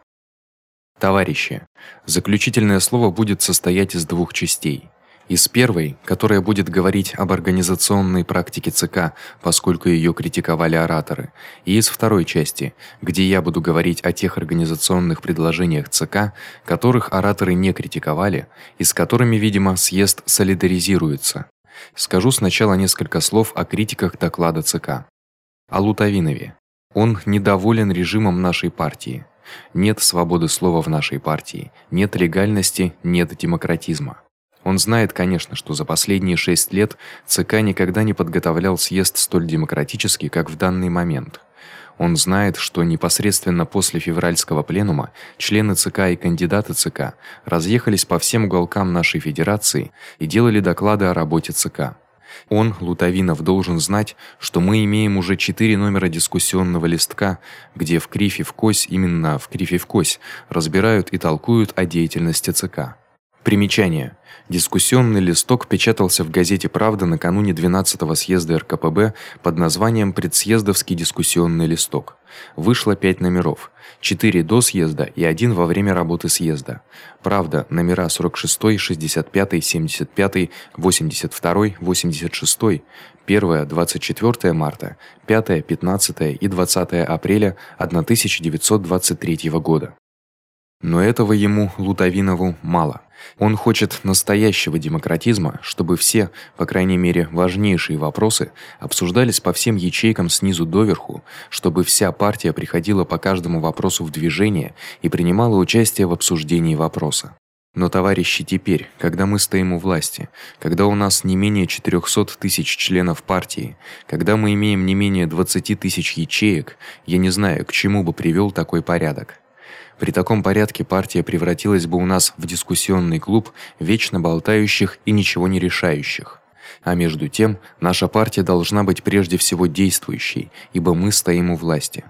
Товарищи, заключительное слово будет состоять из двух частей. Из первой, которая будет говорить об организационной практике ЦК, поскольку её критиковали ораторы, и из второй части, где я буду говорить о тех организационных предложениях ЦК, которых ораторы не критиковали и с которыми, видимо, съезд солидаризируется. Скажу сначала несколько слов о критиках доклада ЦК. О Лутовинове. Он недоволен режимом нашей партии. Нет свободы слова в нашей партии, нет легальности, нет демократизма. Он знает, конечно, что за последние 6 лет ЦК никогда не подготовлял съезд столь демократически, как в данный момент. Он знает, что непосредственно после февральского пленума члены ЦК и кандидаты ЦК разъехались по всем уголкам нашей федерации и делали доклады о работе ЦК. Он, Лутовинов, должен знать, что мы имеем уже четыре номера дискуссионного листка, где в крифе в кось, именно в крифе в кось, разбирают и толкуют о деятельности ЦК. Примечание: Дискуссионный листок печатался в газете Правда накануне 12-го съезда РКПБ под названием Предсъездовский дискуссионный листок. Вышло 5 номеров: 4 до съезда и один во время работы съезда. Правда, номера 46, 65, 75, 82, 86, 1, 24 марта, 5, 15 и 20 апреля 1923 года. Но этого ему Лутовинову мало. Он хочет настоящего демократизма, чтобы все, по крайней мере, важнейшие вопросы обсуждались по всем ячейкам снизу доверху, чтобы вся партия приходила по каждому вопросу в движение и принимала участие в обсуждении вопроса. Но товарищи, теперь, когда мы стоим у власти, когда у нас не менее 400 тысяч членов партии, когда мы имеем не менее 20 тысяч ячеек, я не знаю, к чему бы привёл такой порядок. При таком порядке партия превратилась бы у нас в дискуссионный клуб вечно болтающих и ничего не решающих. А между тем, наша партия должна быть прежде всего действующей, ибо мы стоим у власти.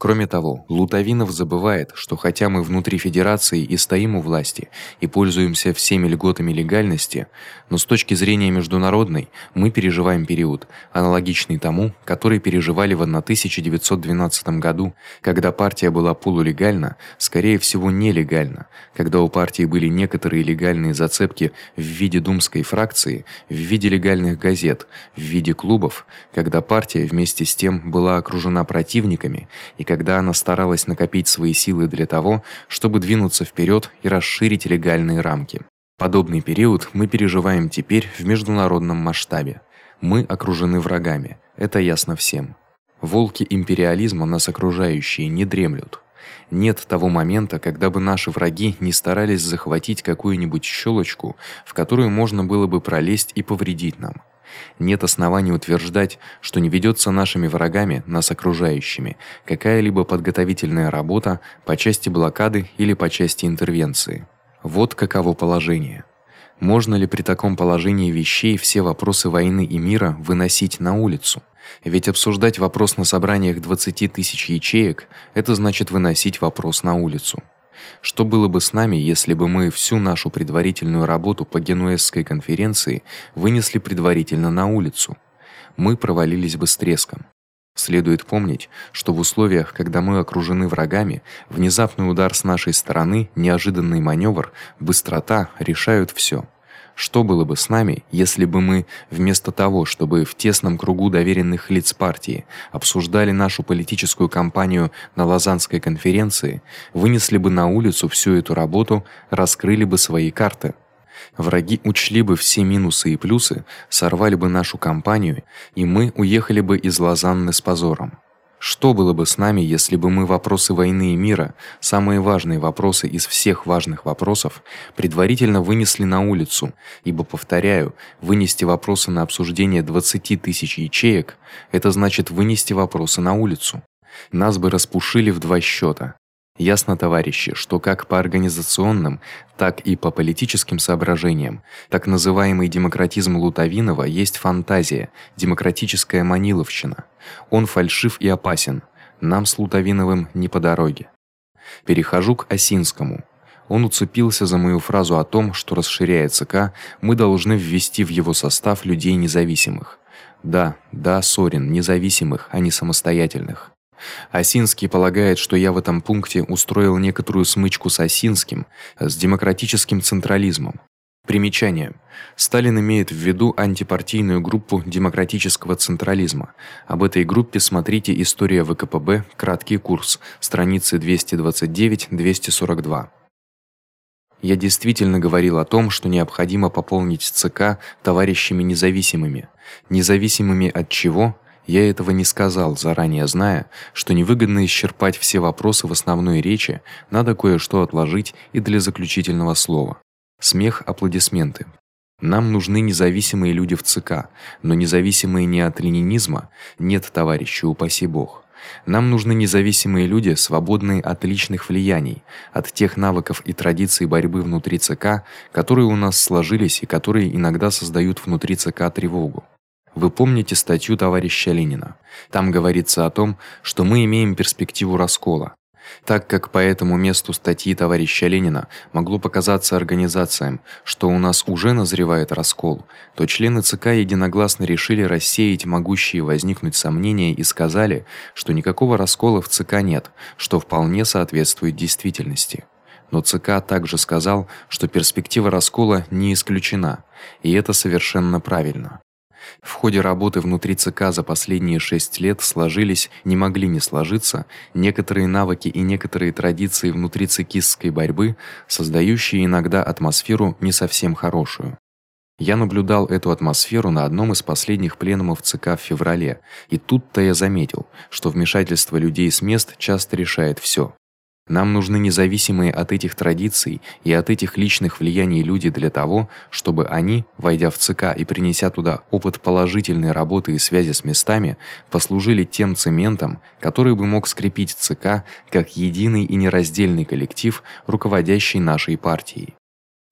Кроме того, Лутовинов забывает, что хотя мы внутри федерации и стоим у власти и пользуемся всеми льготами легальности, но с точки зрения международной мы переживаем период, аналогичный тому, который переживали в 1912 году, когда партия была полулегальна, скорее всего, нелегальна, когда у партии были некоторые легальные зацепки в виде думской фракции, в виде легальных газет, в виде клубов, когда партия вместе с тем была окружена противниками и когда она старалась накопить свои силы для того, чтобы двинуться вперед и расширить легальные рамки. Подобный период мы переживаем теперь в международном масштабе. Мы окружены врагами. Это ясно всем. Волки империализма нас окружающие не дремлют. Нет того момента, когда бы наши враги не старались захватить какую-нибудь щелочку, в которую можно было бы пролезть и повредить нам. Нет оснований утверждать, что не ведётся нашими врагами, нас окружающими, какая-либо подготовительная работа по части блокады или по части интервенции. Вот каково положение. Можно ли при таком положении вещей все вопросы войны и мира выносить на улицу? Ведь обсуждать вопрос на собраниях 20 тысяч ячеек это значит выносить вопрос на улицу. Что было бы с нами, если бы мы всю нашу предварительную работу по Генуэзской конференции вынесли предварительно на улицу? Мы провалились бы с треском. Следует помнить, что в условиях, когда мы окружены врагами, внезапный удар с нашей стороны, неожиданный маневр, быстрота решают всё. Что было бы с нами, если бы мы вместо того, чтобы в тесном кругу доверенных лиц партии обсуждали нашу политическую кампанию на Лозаннской конференции, вынесли бы на улицу всю эту работу, раскрыли бы свои карты? Враги учли бы все минусы и плюсы, сорвали бы нашу кампанию, и мы уехали бы из Лозанны с позором. Что было бы с нами, если бы мы вопросы войны и мира, самые важные вопросы из всех важных вопросов, предварительно вынесли на улицу? Ибо повторяю, вынести вопросы на обсуждение 20 тысяч ячеек это значит вынести вопросы на улицу. Нас бы распушили в два счета. Ясно, товарищи, что как по организационным, так и по политическим соображениям так называемый демократизм Лутовинова есть фантазия, демократическая маниловщина. Он фальшив и опасен. Нам с Лутовиновым не по дороге. Перехожу к Осинскому. Он уцепился за мою фразу о том, что расширяя ЦК, мы должны ввести в его состав людей независимых. Да, да, Сорин, независимых, а не самостоятельных. Осинский полагает, что я в этом пункте устроил некоторую смычку с Осинским, с демократическим централизмом. Примечание. Сталин имеет в виду антипартийную группу демократического централизма. Об этой группе смотрите История ВКПБ, краткий курс, страницы 229-242. Я действительно говорил о том, что необходимо пополнить ЦК товарищами независимыми. Независимыми от чего? Я этого не сказал, заранее зная, что невыгодно исчерпать все вопросы в основной речи, надо кое-что отложить и для заключительного слова. Смех, аплодисменты. Нам нужны независимые люди в ЦК, но независимые не от ленинизма, нет, товарищи, упаси Бог. Нам нужны независимые люди, свободные от личных влияний, от тех навыков и традиций борьбы внутри ЦК, которые у нас сложились и которые иногда создают внутри ЦК тревогу. Вы помните статью товарища Ленина? Там говорится о том, что мы имеем перспективу раскола. Так как по этому месту статьи товарища Ленина могло показаться организациям, что у нас уже назревает раскол, то члены ЦК единогласно решили рассеять могущие возникнуть сомнения и сказали, что никакого раскола в ЦК нет, что вполне соответствует действительности. Но ЦК также сказал, что перспектива раскола не исключена, и это совершенно правильно. В ходе работы внутри ЦК за последние 6 лет сложились, не могли не сложиться некоторые навыки и некоторые традиции внутри цекистской борьбы, создающие иногда атмосферу не совсем хорошую. Я наблюдал эту атмосферу на одном из последних пленумов ЦК в феврале, и тут-то я заметил, что вмешательство людей с мест часто решает всё. Нам нужны независимые от этих традиций и от этих личных влияний люди для того, чтобы они, войдя в ЦК и принеся туда опыт положительной работы и связи с местами, послужили тем цементом, который бы мог скрепить ЦК как единый и нераздельный коллектив, руководящий нашей партией.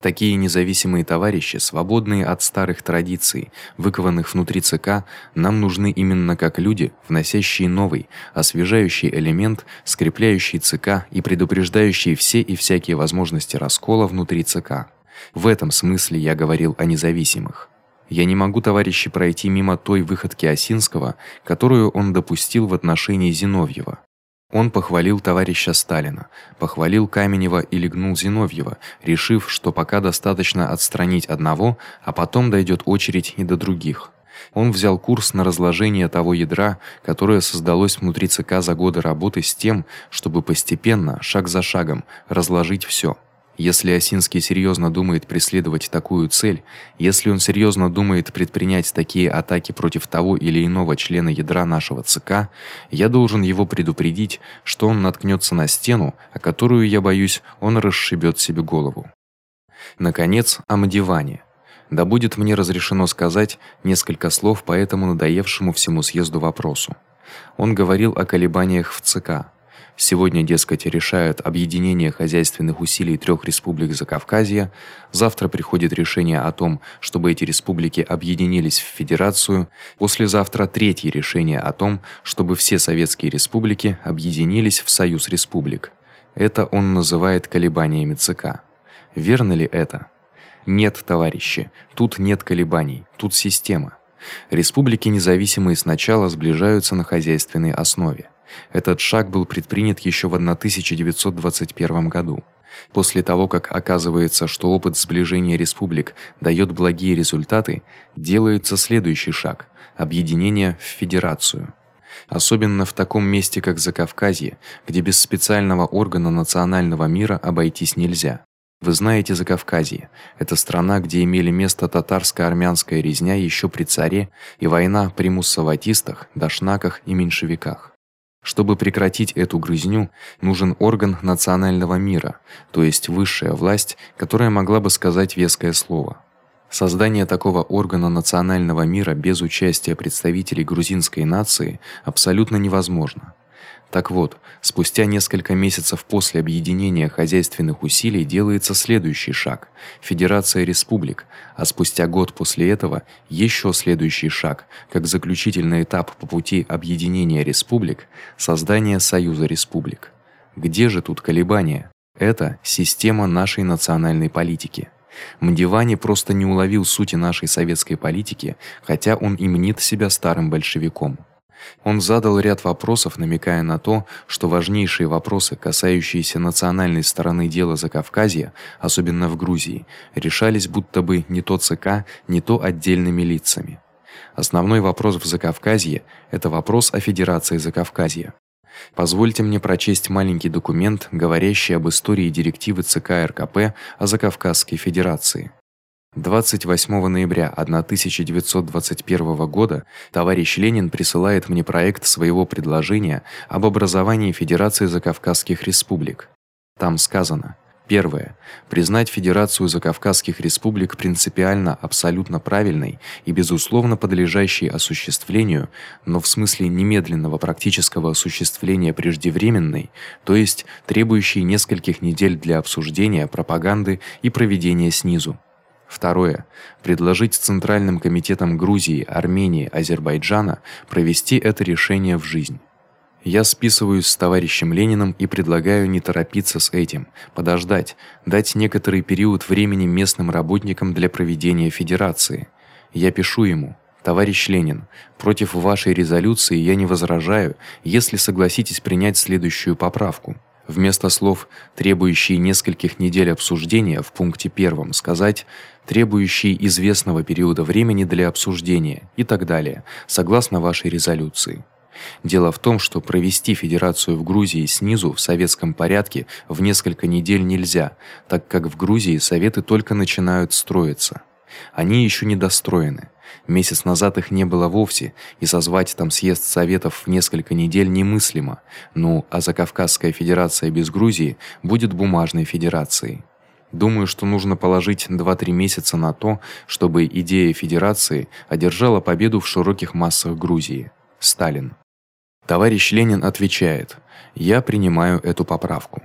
Такие независимые товарищи, свободные от старых традиций, выкованных внутри ЦК, нам нужны именно как люди, вносящие новый, освежающий элемент, скрепляющий ЦК и предупреждающий все и всякие возможности раскола внутри ЦК. В этом смысле я говорил о независимых. Я не могу, товарищи, пройти мимо той выходки Осинского, которую он допустил в отношении Зиновьева. Он похвалил товарища Сталина, похвалил Каменева и легнул Зиновьева, решив, что пока достаточно отстранить одного, а потом дойдет очередь и до других. Он взял курс на разложение того ядра, которое создалось внутри ЦК за годы работы с тем, чтобы постепенно, шаг за шагом, разложить всё. Если Осинский серьезно думает преследовать такую цель, если он серьезно думает предпринять такие атаки против того или иного члена ядра нашего ЦК, я должен его предупредить, что он наткнется на стену, о которую, я боюсь, он расшибет себе голову. Наконец, о Мадиване. Да будет мне разрешено сказать несколько слов по этому надоевшему всему съезду вопросу. Он говорил о колебаниях в ЦК. Сегодня, дескать, решают объединение хозяйственных усилий трех республик Закавказья, завтра приходит решение о том, чтобы эти республики объединились в федерацию, послезавтра третье решение о том, чтобы все советские республики объединились в союз республик. Это он называет колебаниями ЦК. Верно ли это? Нет, товарищи, тут нет колебаний, тут система. Республики независимые сначала сближаются на хозяйственной основе. Этот шаг был предпринят еще в 1921 году. После того, как оказывается, что опыт сближения республик даёт благие результаты, делается следующий шаг объединение в федерацию. Особенно в таком месте, как Закавказье, где без специального органа национального мира обойтись нельзя. Вы знаете Закавказье это страна, где имели место татарско-армянская резня ещё при царе и война при муссаватистах, дашнаках и меньшевиках. Чтобы прекратить эту грызню, нужен орган национального мира, то есть высшая власть, которая могла бы сказать веское слово. Создание такого органа национального мира без участия представителей грузинской нации абсолютно невозможно. Так вот, спустя несколько месяцев после объединения хозяйственных усилий делается следующий шаг федерация республик, а спустя год после этого ещё следующий шаг, как заключительный этап по пути объединения республик создание союза республик. Где же тут колебания? Это система нашей национальной политики. Мдивани просто не уловил сути нашей советской политики, хотя он и мнит себя старым большевиком. Он задал ряд вопросов, намекая на то, что важнейшие вопросы, касающиеся национальной стороны дела Закавказья, особенно в Грузии, решались будто бы не то ЦК, не то отдельными лицами. Основной вопрос в Закавказье это вопрос о федерации Закавказья. Позвольте мне прочесть маленький документ, говорящий об истории директивы ЦК РКП о Закавказской федерации. 28 ноября 1921 года товарищ Ленин присылает мне проект своего предложения об образовании Федерации Закавказских республик. Там сказано: Первое признать Федерацию Закавказских республик принципиально абсолютно правильной и безусловно подлежащей осуществлению, но в смысле немедленного практического осуществления преждевременной, то есть требующей нескольких недель для обсуждения, пропаганды и проведения снизу. Второе предложить центральным комитетам Грузии, Армении, Азербайджана провести это решение в жизнь. Я списываюсь с товарищем Лениным и предлагаю не торопиться с этим, подождать, дать некоторый период времени местным работникам для проведения федерации. Я пишу ему: Товарищ Ленин, против вашей резолюции я не возражаю, если согласитесь принять следующую поправку. Вместо слов требующие нескольких недель обсуждения в пункте первом сказать требующие известного периода времени для обсуждения и так далее, согласно вашей резолюции. Дело в том, что провести федерацию в Грузии снизу в советском порядке в несколько недель нельзя, так как в Грузии советы только начинают строиться. Они ещё не достроены. Месяц назад их не было вовсе, и созвать там съезд советов в несколько недель немыслимо. Ну, а Закавказская федерация без Грузии будет бумажной федерацией. Думаю, что нужно положить 2-3 месяца на то, чтобы идея федерации одержала победу в широких массах Грузии. Сталин. Товарищ Ленин отвечает: "Я принимаю эту поправку".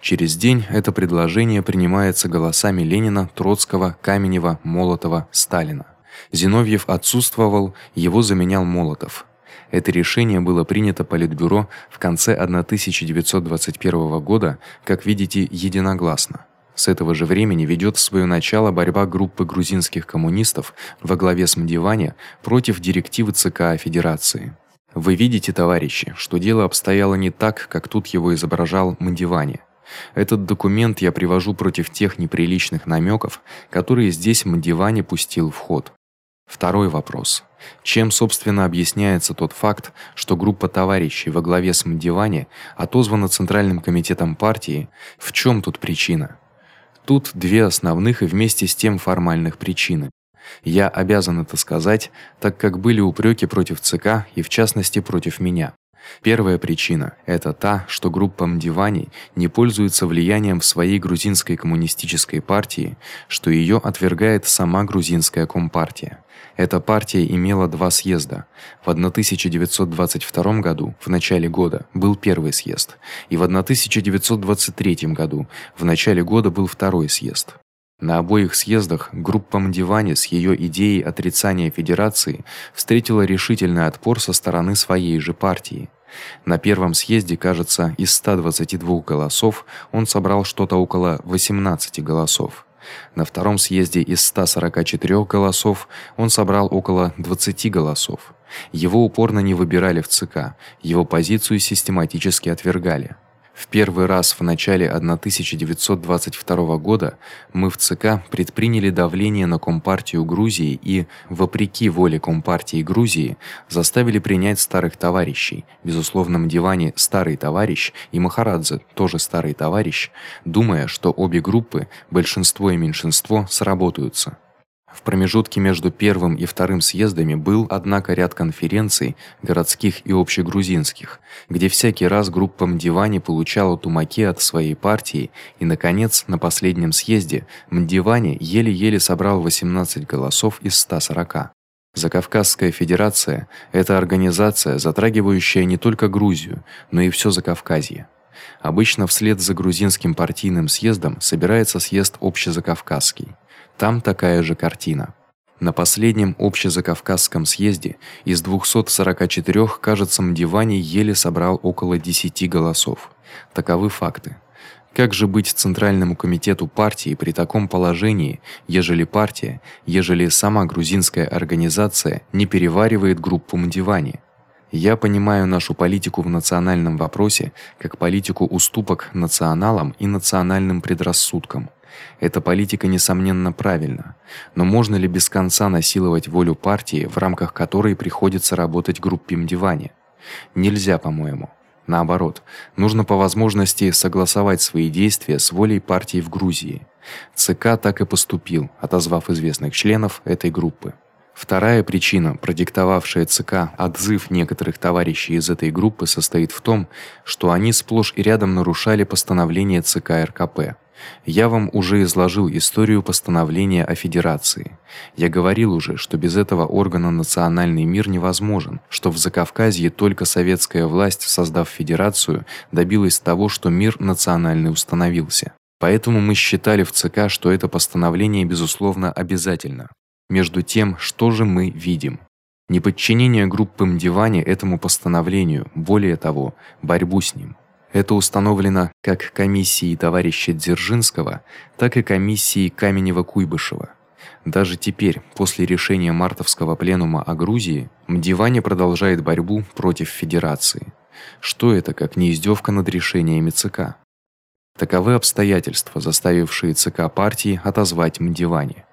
Через день это предложение принимается голосами Ленина, Троцкого, Каменева, Молотова, Сталина. Зиновьев отсутствовал, его заменял Молотов. Это решение было принято политбюро в конце 1921 года, как видите, единогласно. С этого же времени ведёт своё начало борьба группы грузинских коммунистов во главе с Мдивани против директивы ЦК Федерации. Вы видите, товарищи, что дело обстояло не так, как тут его изображал Мдивани. Этот документ я привожу против тех неприличных намёков, которые здесь Мдивани пустил в ход. Второй вопрос: чем, собственно, объясняется тот факт, что группа товарищей во главе с Мдивани отозвана Центральным комитетом партии? В чём тут причина? Тут две основных и вместе с тем формальных причины. Я обязан это сказать, так как были упреки против ЦК и в частности против меня. Первая причина это та, что группа Мдивани не пользуется влиянием в своей грузинской коммунистической партии, что её отвергает сама грузинская компартия. Эта партия имела два съезда. В 1922 году, в начале года, был первый съезд, и в 1923 году, в начале года был второй съезд. На обоих съездах группа Мдивани с её идеей отрицания федерации встретила решительный отпор со стороны своей же партии. На первом съезде, кажется, из 122 голосов он собрал что-то около 18 голосов. На втором съезде из 144 голосов он собрал около 20 голосов. Его упорно не выбирали в ЦК, его позицию систематически отвергали. В первый раз в начале 1922 года мы в ЦК предприняли давление на Компартию Грузии и, вопреки воле Компартии Грузии, заставили принять старых товарищей. Безусловно, Мдивани старый товарищ и Махарадзе тоже старый товарищ, думая, что обе группы, большинство и меньшинство, сработаются. В промежутке между первым и вторым съездами был, однако, ряд конференций, городских и общегрузинских, где всякий раз группа Мдивани получала тумаки от своей партии, и наконец, на последнем съезде Мдивани еле-еле собрал 18 голосов из 140. Закавказская федерация это организация, затрагивающая не только Грузию, но и всё Закавказье. Обычно вслед за грузинским партийным съездом собирается съезд общезакавказский. Там такая же картина. На последнем общезакавказском съезде из 244, кажется, Мдивани еле собрал около 10 голосов. Таковы факты. Как же быть центральному комитету партии при таком положении, ежели партия, ежели сама грузинская организация не переваривает группу Мдивани? Я понимаю нашу политику в национальном вопросе как политику уступок националам и национальным предрассудкам. Эта политика несомненно правильна, но можно ли без конца насиловать волю партии, в рамках которой приходится работать группе Мдивани? Нельзя, по-моему. Наоборот, нужно по возможности согласовать свои действия с волей партии в Грузии. ЦК так и поступил, отозвав известных членов этой группы. Вторая причина, продиктовавшая ЦК отзыв некоторых товарищей из этой группы, состоит в том, что они сплошь и рядом нарушали постановление ЦК РКП. Я вам уже изложил историю постановления о федерации. Я говорил уже, что без этого органа национальный мир невозможен, что в Закавказье только советская власть, создав федерацию, добилась того, что мир национальный установился. Поэтому мы считали в ЦК, что это постановление безусловно обязательно. Между тем, что же мы видим? Неподчинение группы Мдивани этому постановлению, более того, борьбу с ним. Это установлено как комиссией товарища Дзержинского, так и комиссией Каменева-Куйбышева. Даже теперь, после решения мартовского пленума о Грузии, Мдивани продолжает борьбу против федерации. Что это, как не издевка над решениями ЦК? Таковы обстоятельства, заставившие ЦК партии отозвать Мдивани.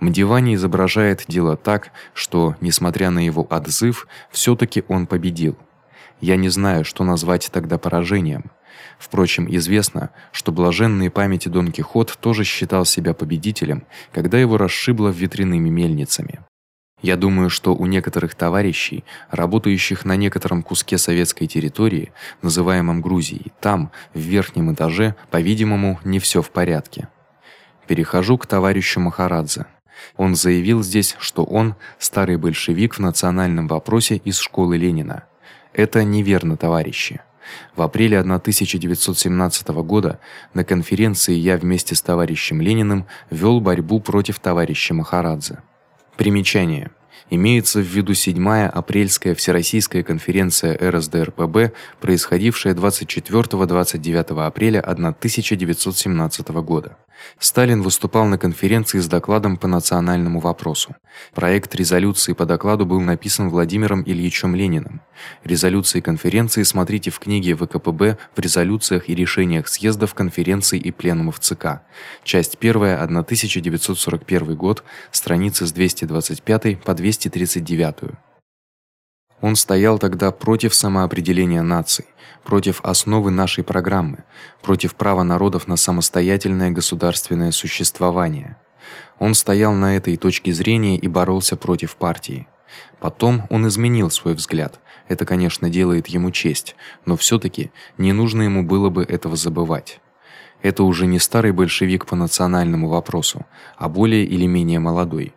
Мдивани изображает дело так, что, несмотря на его отзыв, всё таки он победил. Я не знаю, что назвать тогда поражением. Впрочем, известно, что блаженный памяти Дон Кихот тоже считал себя победителем, когда его расшибло ветряными мельницами. Я думаю, что у некоторых товарищей, работающих на некотором куске советской территории, называемом Грузией, там, в верхнем этаже, по-видимому, не всё в порядке. Перехожу к товарищу Махарадзе. Он заявил здесь, что он старый большевик в национальном вопросе из школы Ленина. Это неверно, товарищи. В апреле 1917 года на конференции я вместе с товарищем Лениным вёл борьбу против товарища Махарадзе. Примечание: Имеется в виду 7-я апрельская всероссийская конференция РСДРПб, происходившая 24-29 апреля 1917 года. Сталин выступал на конференции с докладом по национальному вопросу. Проект резолюции по докладу был написан Владимиром Ильичем Лениным. Резолюции конференции смотрите в книге ВКПб в резолюциях и решениях съездов конференций и пленумов ЦК. Часть 1, 1941 год, страницы с 225 по 239. Он стоял тогда против самоопределения наций, против основы нашей программы, против права народов на самостоятельное государственное существование. Он стоял на этой точке зрения и боролся против партии. Потом он изменил свой взгляд. Это, конечно, делает ему честь, но всё-таки не нужно ему было бы этого забывать. Это уже не старый большевик по национальному вопросу, а более или менее молодой.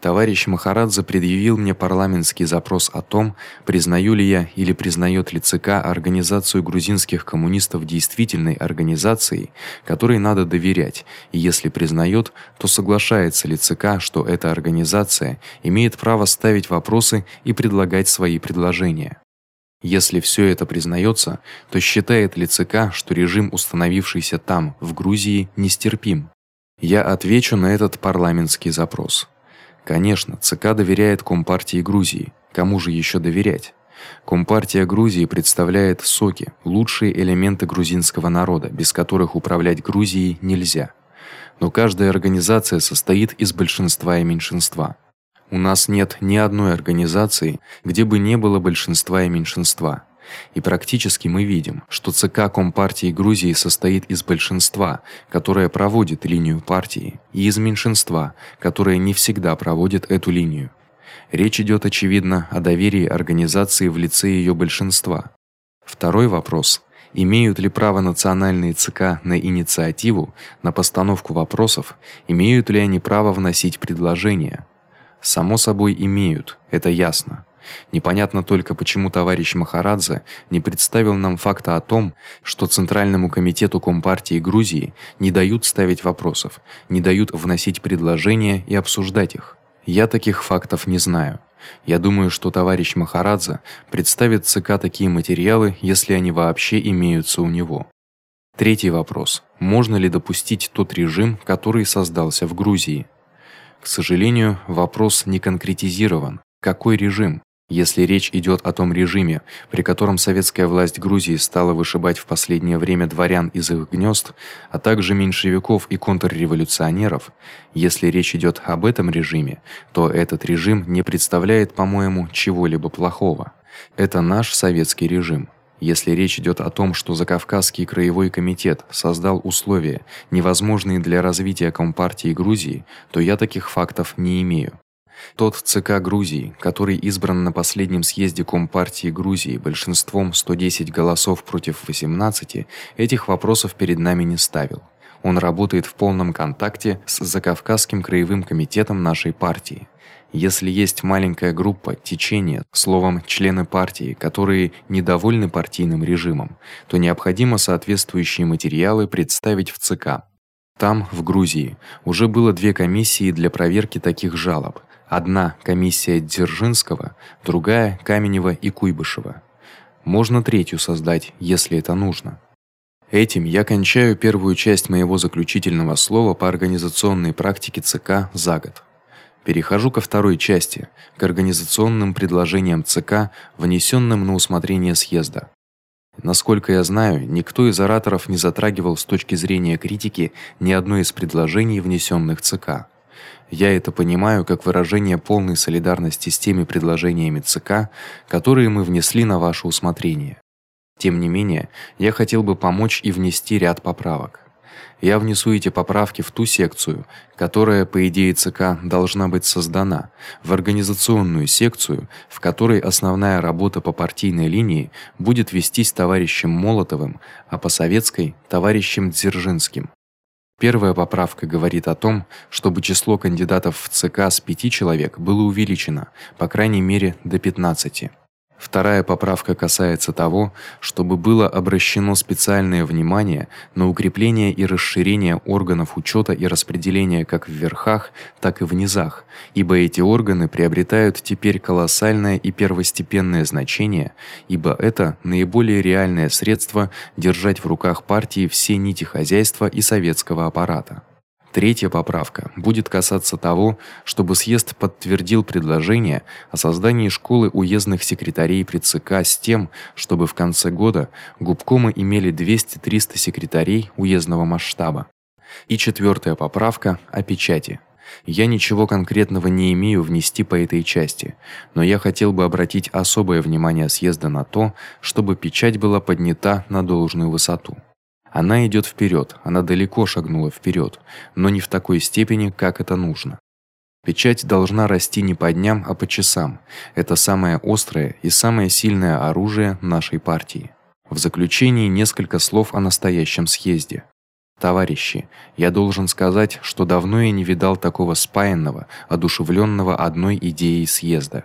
Товарищ Махарадзе предъявил мне парламентский запрос о том, признаю ли я или признаёт ли ЦК организацию грузинских коммунистов действительной организацией, которой надо доверять, и если признаёт, то соглашается ли ЦК, что эта организация имеет право ставить вопросы и предлагать свои предложения. Если всё это признаётся, то считает ли ЦК, что режим, установившийся там, в Грузии, нестерпим? Я отвечу на этот парламентский запрос. Конечно, ЦК доверяет Компартии Грузии. Кому же ещё доверять? Компартия Грузии представляет соки, лучшие элементы грузинского народа, без которых управлять Грузией нельзя. Но каждая организация состоит из большинства и меньшинства. У нас нет ни одной организации, где бы не было большинства и меньшинства. И практически мы видим, что ЦК Компартии Грузии состоит из большинства, которое проводит линию партии, и из меньшинства, которое не всегда проводит эту линию. Речь идёт очевидно о доверии организации в лице её большинства. Второй вопрос: имеют ли право национальные ЦК на инициативу, на постановку вопросов, имеют ли они право вносить предложения? Само собой имеют, это ясно. Непонятно только, почему товарищ Махарадзе не представил нам факта о том, что Центральному комитету Компартии Грузии не дают ставить вопросов, не дают вносить предложения и обсуждать их. Я таких фактов не знаю. Я думаю, что товарищ Махарадзе представит ЦК такие материалы, если они вообще имеются у него. Третий вопрос: можно ли допустить тот режим, который создался в Грузии? К сожалению, вопрос не конкретизирован. Какой режим? Если речь идёт о том режиме, при котором советская власть Грузии стала вышибать в последнее время дворян из их гнёзд, а также меньшевиков и контрреволюционеров, если речь идёт об этом режиме, то этот режим не представляет, по-моему, чего-либо плохого. Это наш советский режим. Если речь идёт о том, что Закавказский краевой комитет создал условия, невозможные для развития компартии Грузии, то я таких фактов не имею. Тот ЦК Грузии, который избран на последнем съезде Компартии Грузии большинством 110 голосов против 18, этих вопросов перед нами не ставил. Он работает в полном контакте с Закавказским краевым комитетом нашей партии. Если есть маленькая группа, течение, словом, члены партии, которые недовольны партийным режимом, то необходимо соответствующие материалы представить в ЦК. Там, в Грузии, уже было две комиссии для проверки таких жалоб. Одна комиссия Дзержинского, другая Каменева и Куйбышева. Можно третью создать, если это нужно. Этим я кончаю первую часть моего заключительного слова по организационной практике ЦК за год. Перехожу ко второй части, к организационным предложениям ЦК, внесённым на усмотрение съезда. Насколько я знаю, никто из ораторов не затрагивал с точки зрения критики ни одно из предложений, внесённых ЦК. Я это понимаю как выражение полной солидарности с теми предложениями ЦК, которые мы внесли на ваше усмотрение. Тем не менее, я хотел бы помочь и внести ряд поправок. Я внесу эти поправки в ту секцию, которая, по идее ЦК, должна быть создана, в организационную секцию, в которой основная работа по партийной линии будет вестись товарищем Молотовым, а по советской товарищем Дзержинским. Первая поправка говорит о том, чтобы число кандидатов в ЦК с 5 человек было увеличено, по крайней мере, до 15. Вторая поправка касается того, чтобы было обращено специальное внимание на укрепление и расширение органов учёта и распределения как в верхах, так и в низах, ибо эти органы приобретают теперь колоссальное и первостепенное значение, ибо это наиболее реальное средство держать в руках партии все нити хозяйства и советского аппарата. Третья поправка будет касаться того, чтобы съезд подтвердил предложение о создании школы уездных секретарей при ЦК с тем, чтобы в конце года губкомы имели 200-300 секретарей уездного масштаба. И четвёртая поправка о печати. Я ничего конкретного не имею внести по этой части, но я хотел бы обратить особое внимание съезда на то, чтобы печать была поднята на должную высоту. Она идёт вперёд, она далеко шагнула вперёд, но не в такой степени, как это нужно. Печать должна расти не по дням, а по часам. Это самое острое и самое сильное оружие нашей партии. В заключение несколько слов о настоящем съезде. Товарищи, я должен сказать, что давно я не видал такого спаянного, одушевлённого одной идеей съезда.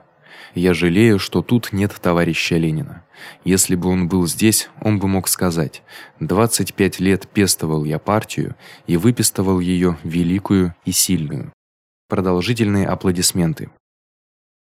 Я жалею, что тут нет товарища Ленина. Если бы он был здесь, он бы мог сказать: "25 лет пестовал я партию и выпестовал её великую и сильную". Продолжительные аплодисменты.